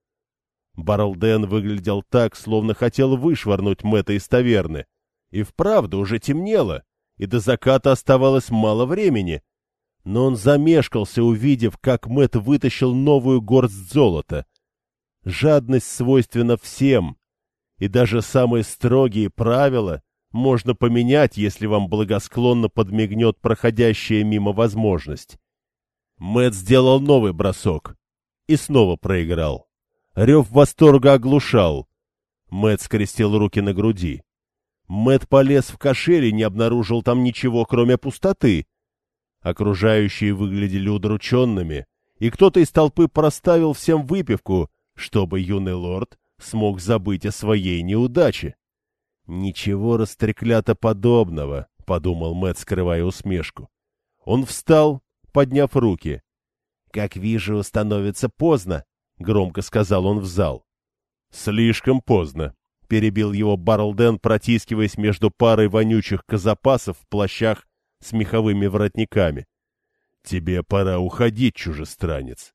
Барлден выглядел так, словно хотел вышвырнуть Мэтта из таверны. И вправду уже темнело, и до заката оставалось мало времени. Но он замешкался, увидев, как Мэтт вытащил новую горсть золота. Жадность свойственна всем, и даже самые строгие правила можно поменять, если вам благосклонно подмигнет проходящая мимо возможность. Мэт сделал новый бросок и снова проиграл. Рев восторга оглушал. Мэт скрестил руки на груди. Мэт полез в кошель и не обнаружил там ничего, кроме пустоты. Окружающие выглядели удрученными, и кто-то из толпы проставил всем выпивку, чтобы юный лорд смог забыть о своей неудаче. «Ничего растреклято подобного», — подумал Мэт, скрывая усмешку. Он встал, подняв руки. «Как вижу, становится поздно», — громко сказал он в зал. «Слишком поздно», — перебил его Барлден, протискиваясь между парой вонючих казапасов в плащах с меховыми воротниками. «Тебе пора уходить, чужестранец.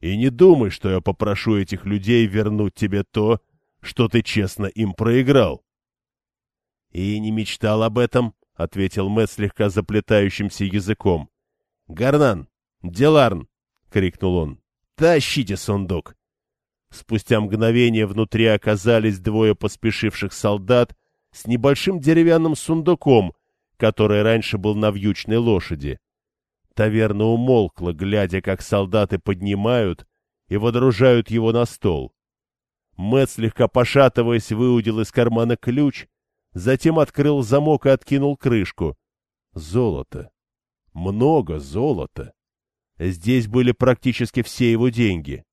И не думай, что я попрошу этих людей вернуть тебе то, что ты честно им проиграл. — И не мечтал об этом, — ответил Мэтт слегка заплетающимся языком. — Гарнан! Деларн! — крикнул он. — Тащите сундук! Спустя мгновение внутри оказались двое поспешивших солдат с небольшим деревянным сундуком, который раньше был на вьючной лошади. Таверна умолкла, глядя, как солдаты поднимают и водружают его на стол. Мэт, слегка пошатываясь, выудил из кармана ключ — затем открыл замок и откинул крышку. Золото. Много золота. Здесь были практически все его деньги.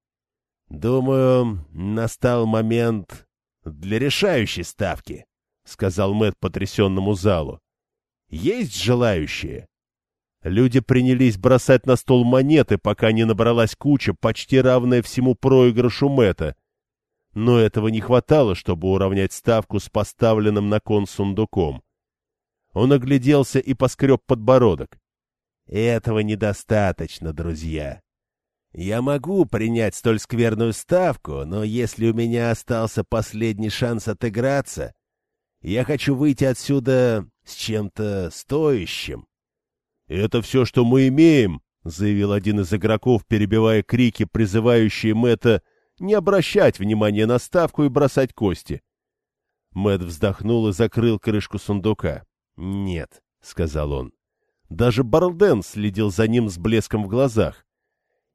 «Думаю, настал момент для решающей ставки», — сказал Мэтт потрясенному залу. «Есть желающие?» Люди принялись бросать на стол монеты, пока не набралась куча, почти равная всему проигрышу Мэтта но этого не хватало, чтобы уравнять ставку с поставленным на кон сундуком. Он огляделся и поскреб подбородок. «Этого недостаточно, друзья. Я могу принять столь скверную ставку, но если у меня остался последний шанс отыграться, я хочу выйти отсюда с чем-то стоящим». «Это все, что мы имеем», — заявил один из игроков, перебивая крики, призывающие Мэтта не обращать внимания на ставку и бросать кости. Мэт вздохнул и закрыл крышку сундука. «Нет», — сказал он. Даже Барлден следил за ним с блеском в глазах.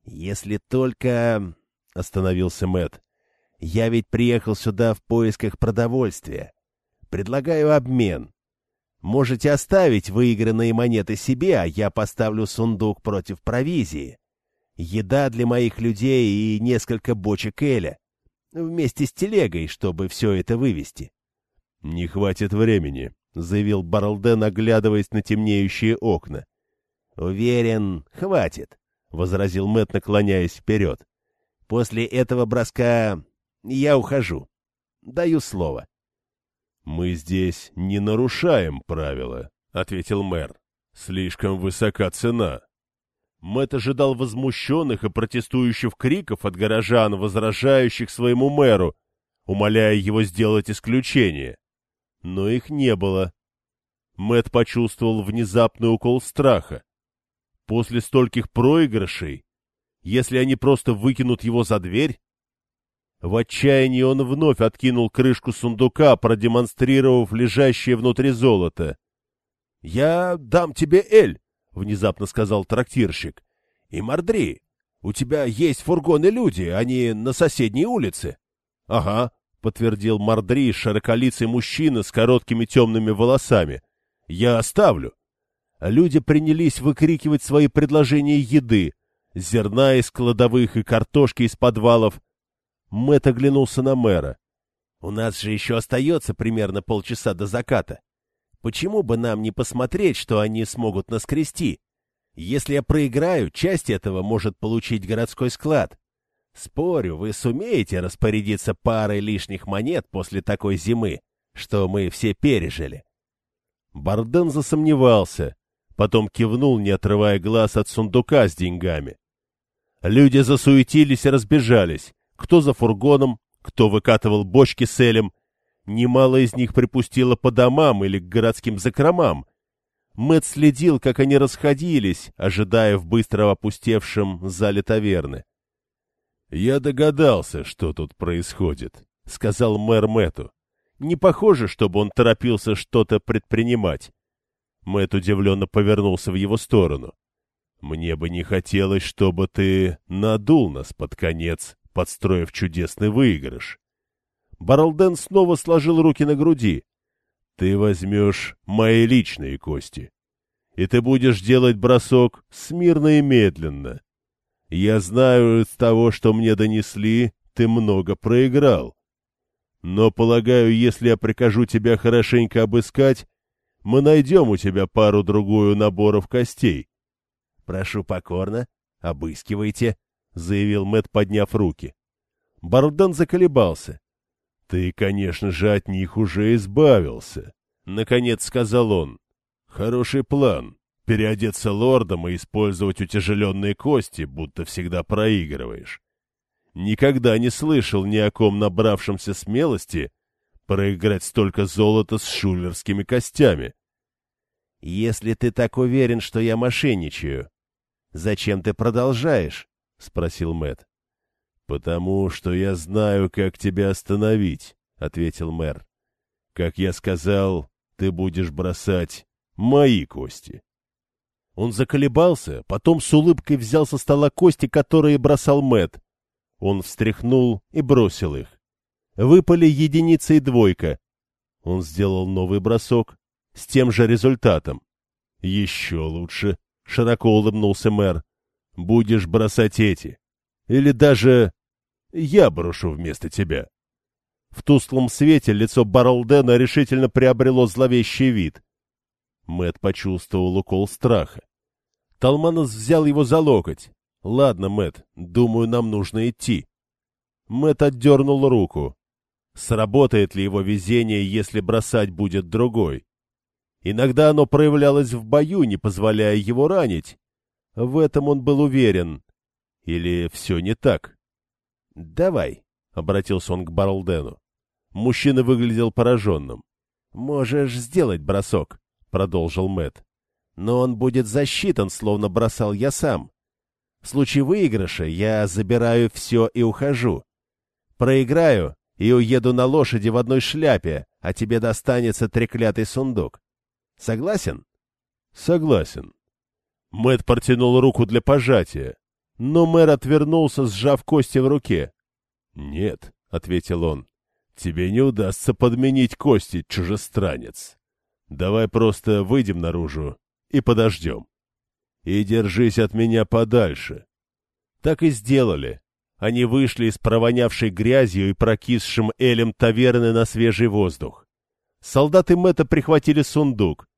«Если только...» — остановился Мэт. «Я ведь приехал сюда в поисках продовольствия. Предлагаю обмен. Можете оставить выигранные монеты себе, а я поставлю сундук против провизии еда для моих людей и несколько бочек эля. Вместе с телегой, чтобы все это вывести. — Не хватит времени, — заявил Барлден, оглядываясь на темнеющие окна. — Уверен, хватит, — возразил Мэт, наклоняясь вперед. — После этого броска я ухожу. Даю слово. — Мы здесь не нарушаем правила, — ответил мэр. — Слишком высока цена. Мэтт ожидал возмущенных и протестующих криков от горожан, возражающих своему мэру, умоляя его сделать исключение. Но их не было. Мэтт почувствовал внезапный укол страха. После стольких проигрышей, если они просто выкинут его за дверь... В отчаянии он вновь откинул крышку сундука, продемонстрировав лежащее внутри золото. — Я дам тебе Эль, — внезапно сказал трактирщик. — И Мордри, у тебя есть фургоны люди, они на соседней улице. — Ага, — подтвердил Мордри, широколицый мужчина с короткими темными волосами. — Я оставлю. Люди принялись выкрикивать свои предложения еды, зерна из кладовых и картошки из подвалов. Мэтт оглянулся на мэра. — У нас же еще остается примерно полчаса до заката. Почему бы нам не посмотреть, что они смогут наскрести? Если я проиграю, часть этого может получить городской склад. Спорю, вы сумеете распорядиться парой лишних монет после такой зимы, что мы все пережили. Барден засомневался, потом кивнул, не отрывая глаз от сундука с деньгами. Люди засуетились и разбежались, кто за фургоном, кто выкатывал бочки с элем. Немало из них припустило по домам или к городским закромам. Мэт следил, как они расходились, ожидая в быстро опустевшем зале таверны. «Я догадался, что тут происходит», — сказал мэр Мэту. «Не похоже, чтобы он торопился что-то предпринимать». Мэт удивленно повернулся в его сторону. «Мне бы не хотелось, чтобы ты надул нас под конец, подстроив чудесный выигрыш». Барлден снова сложил руки на груди. «Ты возьмешь мои личные кости, и ты будешь делать бросок смирно и медленно, я знаю из того, что мне донесли, ты много проиграл. Но, полагаю, если я прикажу тебя хорошенько обыскать, мы найдем у тебя пару-другую наборов костей. — Прошу покорно, обыскивайте, — заявил Мэт, подняв руки. Барден заколебался. — Ты, конечно же, от них уже избавился, — наконец сказал он. — Хороший план переодеться лордом и использовать утяжеленные кости, будто всегда проигрываешь. Никогда не слышал ни о ком набравшемся смелости проиграть столько золота с шулерскими костями. — Если ты так уверен, что я мошенничаю, зачем ты продолжаешь? — спросил Мэт. Потому что я знаю, как тебя остановить, — ответил мэр. — Как я сказал, ты будешь бросать мои кости. Он заколебался, потом с улыбкой взял со стола кости, которые бросал Мэт. Он встряхнул и бросил их. Выпали единица и двойка. Он сделал новый бросок с тем же результатом. Еще лучше, широко улыбнулся мэр. Будешь бросать эти. Или даже я брошу вместо тебя. В тусклом свете лицо Баролдена решительно приобрело зловещий вид. Мэт почувствовал укол страха. Талманос взял его за локоть. «Ладно, Мэт, думаю, нам нужно идти». Мэт отдернул руку. Сработает ли его везение, если бросать будет другой? Иногда оно проявлялось в бою, не позволяя его ранить. В этом он был уверен. Или все не так? — Давай, — обратился он к Барлдену. Мужчина выглядел пораженным. — Можешь сделать бросок, — продолжил Мэт но он будет засчитан, словно бросал я сам. В случае выигрыша я забираю все и ухожу. Проиграю и уеду на лошади в одной шляпе, а тебе достанется треклятый сундук. Согласен? Согласен. Мэт протянул руку для пожатия, но мэр отвернулся, сжав кости в руке. Нет, — ответил он, — тебе не удастся подменить кости, чужестранец. Давай просто выйдем наружу и подождем. И держись от меня подальше. Так и сделали. Они вышли из провонявшей грязью и прокисшим элем таверны на свежий воздух. Солдаты Мэтта прихватили сундук.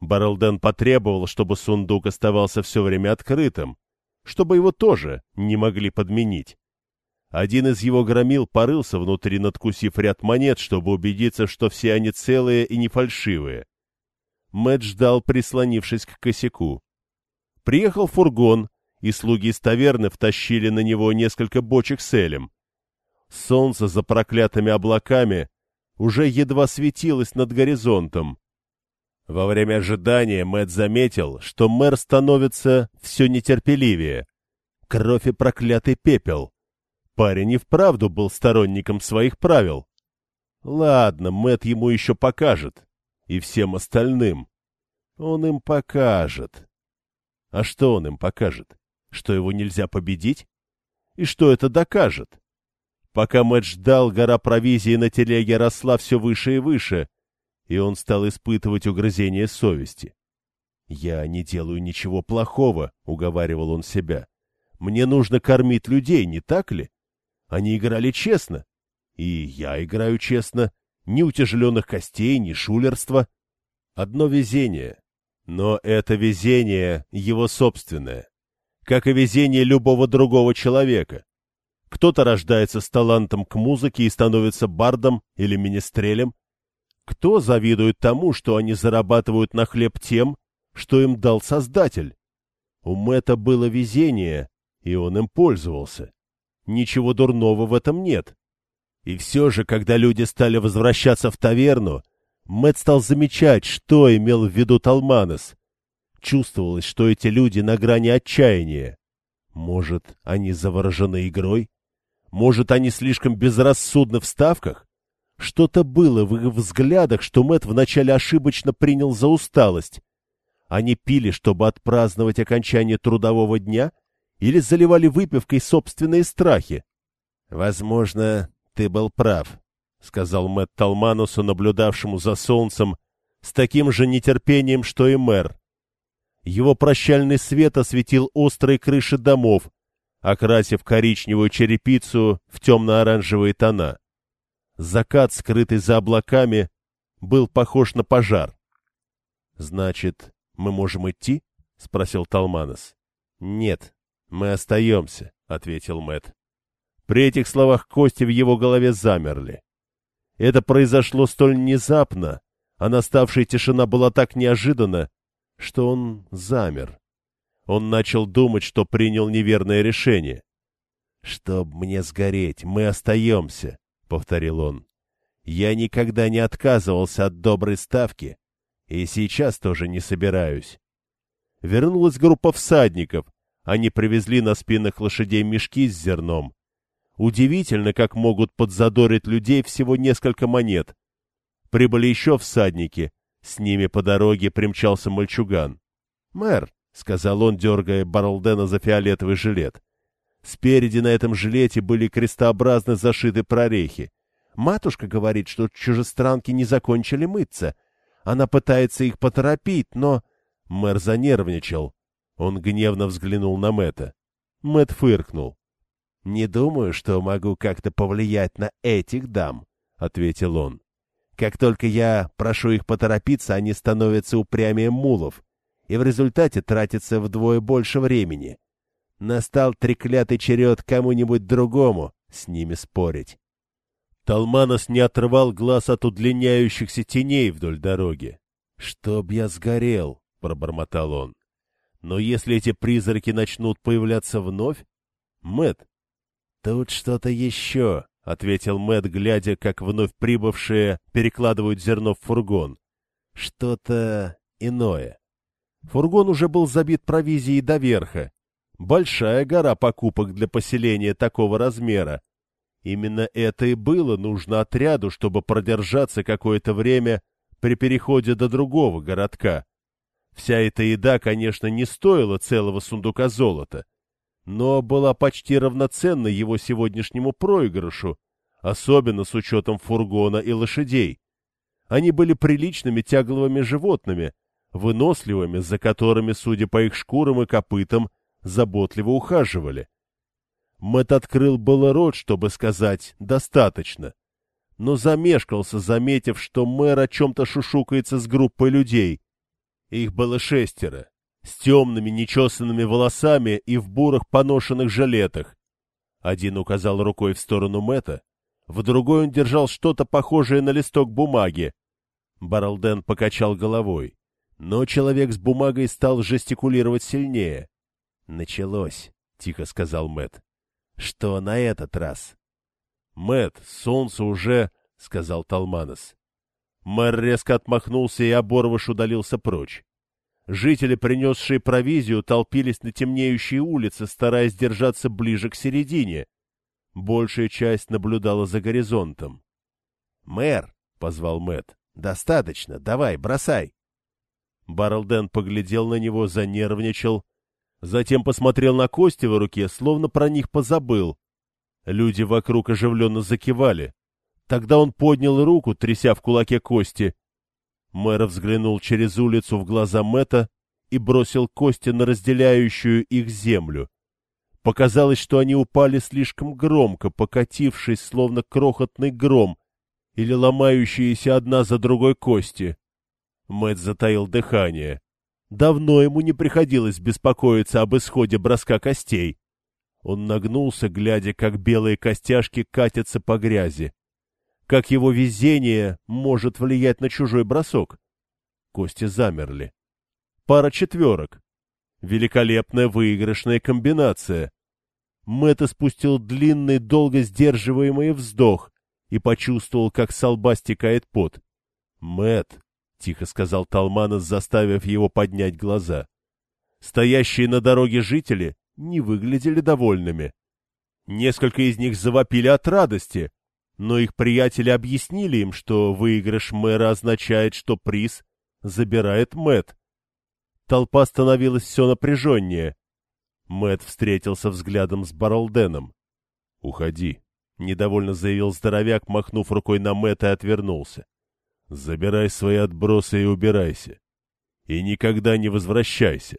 Баррелден потребовал, чтобы сундук оставался все время открытым, чтобы его тоже не могли подменить. Один из его громил порылся внутри, надкусив ряд монет, чтобы убедиться, что все они целые и не фальшивые. Мэтт ждал, прислонившись к косяку. Приехал фургон, и слуги из таверны втащили на него несколько бочек с элем. Солнце за проклятыми облаками уже едва светилось над горизонтом. Во время ожидания Мэтт заметил, что мэр становится все нетерпеливее. Кровь и проклятый пепел. Парень и вправду был сторонником своих правил. Ладно, Мэтт ему еще покажет. И всем остальным. Он им покажет. А что он им покажет? Что его нельзя победить? И что это докажет? Пока Мэтт ждал, гора провизии на телеге росла все выше и выше, и он стал испытывать угрызение совести. «Я не делаю ничего плохого», — уговаривал он себя. «Мне нужно кормить людей, не так ли? Они играли честно. И я играю честно. Ни утяжеленных костей, ни шулерства. Одно везение. Но это везение его собственное. Как и везение любого другого человека. Кто-то рождается с талантом к музыке и становится бардом или министрелем. Кто завидует тому, что они зарабатывают на хлеб тем, что им дал Создатель? У Мэтта было везение, и он им пользовался. Ничего дурного в этом нет. И все же, когда люди стали возвращаться в таверну, Мэтт стал замечать, что имел в виду Талманес. Чувствовалось, что эти люди на грани отчаяния. Может, они заворожены игрой? Может, они слишком безрассудны в ставках? Что-то было в их взглядах, что Мэт вначале ошибочно принял за усталость. Они пили, чтобы отпраздновать окончание трудового дня, или заливали выпивкой собственные страхи? — Возможно, ты был прав, — сказал Мэтт Талманусу, наблюдавшему за солнцем, с таким же нетерпением, что и мэр. Его прощальный свет осветил острые крыши домов, окрасив коричневую черепицу в темно-оранжевые тона. Закат, скрытый за облаками, был похож на пожар. — Значит, мы можем идти? — спросил Талманос. — Нет, мы остаемся, — ответил Мэт. При этих словах кости в его голове замерли. Это произошло столь внезапно, а наставшая тишина была так неожиданна, что он замер. Он начал думать, что принял неверное решение. «Чтоб мне сгореть, мы остаемся», — повторил он. «Я никогда не отказывался от доброй ставки, и сейчас тоже не собираюсь». Вернулась группа всадников. Они привезли на спинах лошадей мешки с зерном. Удивительно, как могут подзадорить людей всего несколько монет. Прибыли еще всадники. С ними по дороге примчался мальчуган. «Мэр, — сказал он, дергая Барлдена за фиолетовый жилет. Спереди на этом жилете были крестообразно зашиты прорехи. Матушка говорит, что чужестранки не закончили мыться. Она пытается их поторопить, но... Мэр занервничал. Он гневно взглянул на Мэтта. Мэтт фыркнул. — Не думаю, что могу как-то повлиять на этих дам, — ответил он. — Как только я прошу их поторопиться, они становятся упрямее мулов и в результате тратится вдвое больше времени. Настал треклятый черед кому-нибудь другому с ними спорить. Талманос не отрывал глаз от удлиняющихся теней вдоль дороги. — Чтоб я сгорел, — пробормотал он. — Но если эти призраки начнут появляться вновь... Мэт, тут что-то еще, — ответил Мэт, глядя, как вновь прибывшие перекладывают зерно в фургон. — Что-то иное. Фургон уже был забит провизией до верха. Большая гора покупок для поселения такого размера. Именно это и было нужно отряду, чтобы продержаться какое-то время при переходе до другого городка. Вся эта еда, конечно, не стоила целого сундука золота, но была почти равноценна его сегодняшнему проигрышу, особенно с учетом фургона и лошадей. Они были приличными тягловыми животными, выносливыми, за которыми, судя по их шкурам и копытам, заботливо ухаживали. Мэт открыл было рот, чтобы сказать «достаточно», но замешкался, заметив, что мэр о чем-то шушукается с группой людей. Их было шестеро, с темными нечесанными волосами и в бурых поношенных жилетах. Один указал рукой в сторону Мэта, в другой он держал что-то похожее на листок бумаги. Баралден покачал головой, но человек с бумагой стал жестикулировать сильнее. «Началось», — тихо сказал Мэт. «Что на этот раз?» «Мэт, солнце уже...» — сказал Талманос. Мэр резко отмахнулся, и оборвыш удалился прочь. Жители, принесшие провизию, толпились на темнеющие улицы, стараясь держаться ближе к середине. Большая часть наблюдала за горизонтом. «Мэр!» — позвал Мэт. «Достаточно, давай, бросай!» Барлден поглядел на него, занервничал, затем посмотрел на кости в руке, словно про них позабыл. Люди вокруг оживленно закивали. Тогда он поднял руку, тряся в кулаке кости, Мэр взглянул через улицу в глаза Мэта и бросил кости на разделяющую их землю. Показалось, что они упали слишком громко, покатившись, словно крохотный гром, или ломающиеся одна за другой кости. Мэт затаил дыхание. Давно ему не приходилось беспокоиться об исходе броска костей. Он нагнулся, глядя, как белые костяшки катятся по грязи как его везение может влиять на чужой бросок. Кости замерли. Пара четверок. Великолепная выигрышная комбинация. Мэтт спустил длинный, долго сдерживаемый вздох и почувствовал, как с лба стекает пот. Мэтт, тихо сказал Талманос, заставив его поднять глаза. Стоящие на дороге жители не выглядели довольными. Несколько из них завопили от радости, но их приятели объяснили им, что выигрыш мэра означает, что приз забирает Мэт. Толпа становилась все напряженнее. Мэт встретился взглядом с Баралденом. «Уходи», — недовольно заявил здоровяк, махнув рукой на Мэтта и отвернулся. «Забирай свои отбросы и убирайся. И никогда не возвращайся».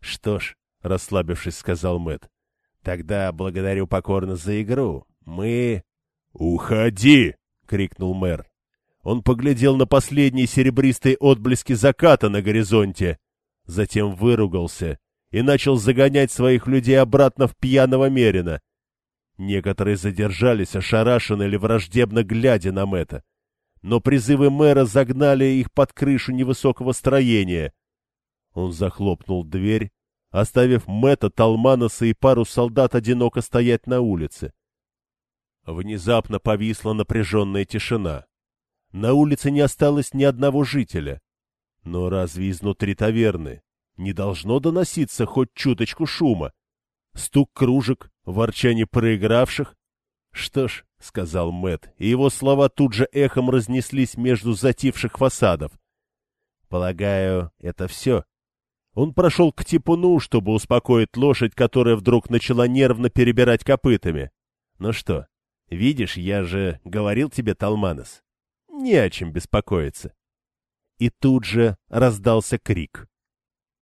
«Что ж», — расслабившись, сказал Мэт, тогда благодарю покорно за игру. Мы...» «Уходи!» — крикнул мэр. Он поглядел на последние серебристые отблески заката на горизонте, затем выругался и начал загонять своих людей обратно в пьяного Мерина. Некоторые задержались, ошарашенно или враждебно глядя на Мэтта. Но призывы мэра загнали их под крышу невысокого строения. Он захлопнул дверь, оставив Мэтта, Талманаса и пару солдат одиноко стоять на улице. Внезапно повисла напряженная тишина. На улице не осталось ни одного жителя. Но разве изнутри таверны не должно доноситься хоть чуточку шума? Стук кружек, ворчание проигравших? Что ж, — сказал Мэт, и его слова тут же эхом разнеслись между затихших фасадов. Полагаю, это все. Он прошел к типуну, чтобы успокоить лошадь, которая вдруг начала нервно перебирать копытами. Ну что, Видишь, я же говорил тебе, Талманос, не о чем беспокоиться. И тут же раздался крик.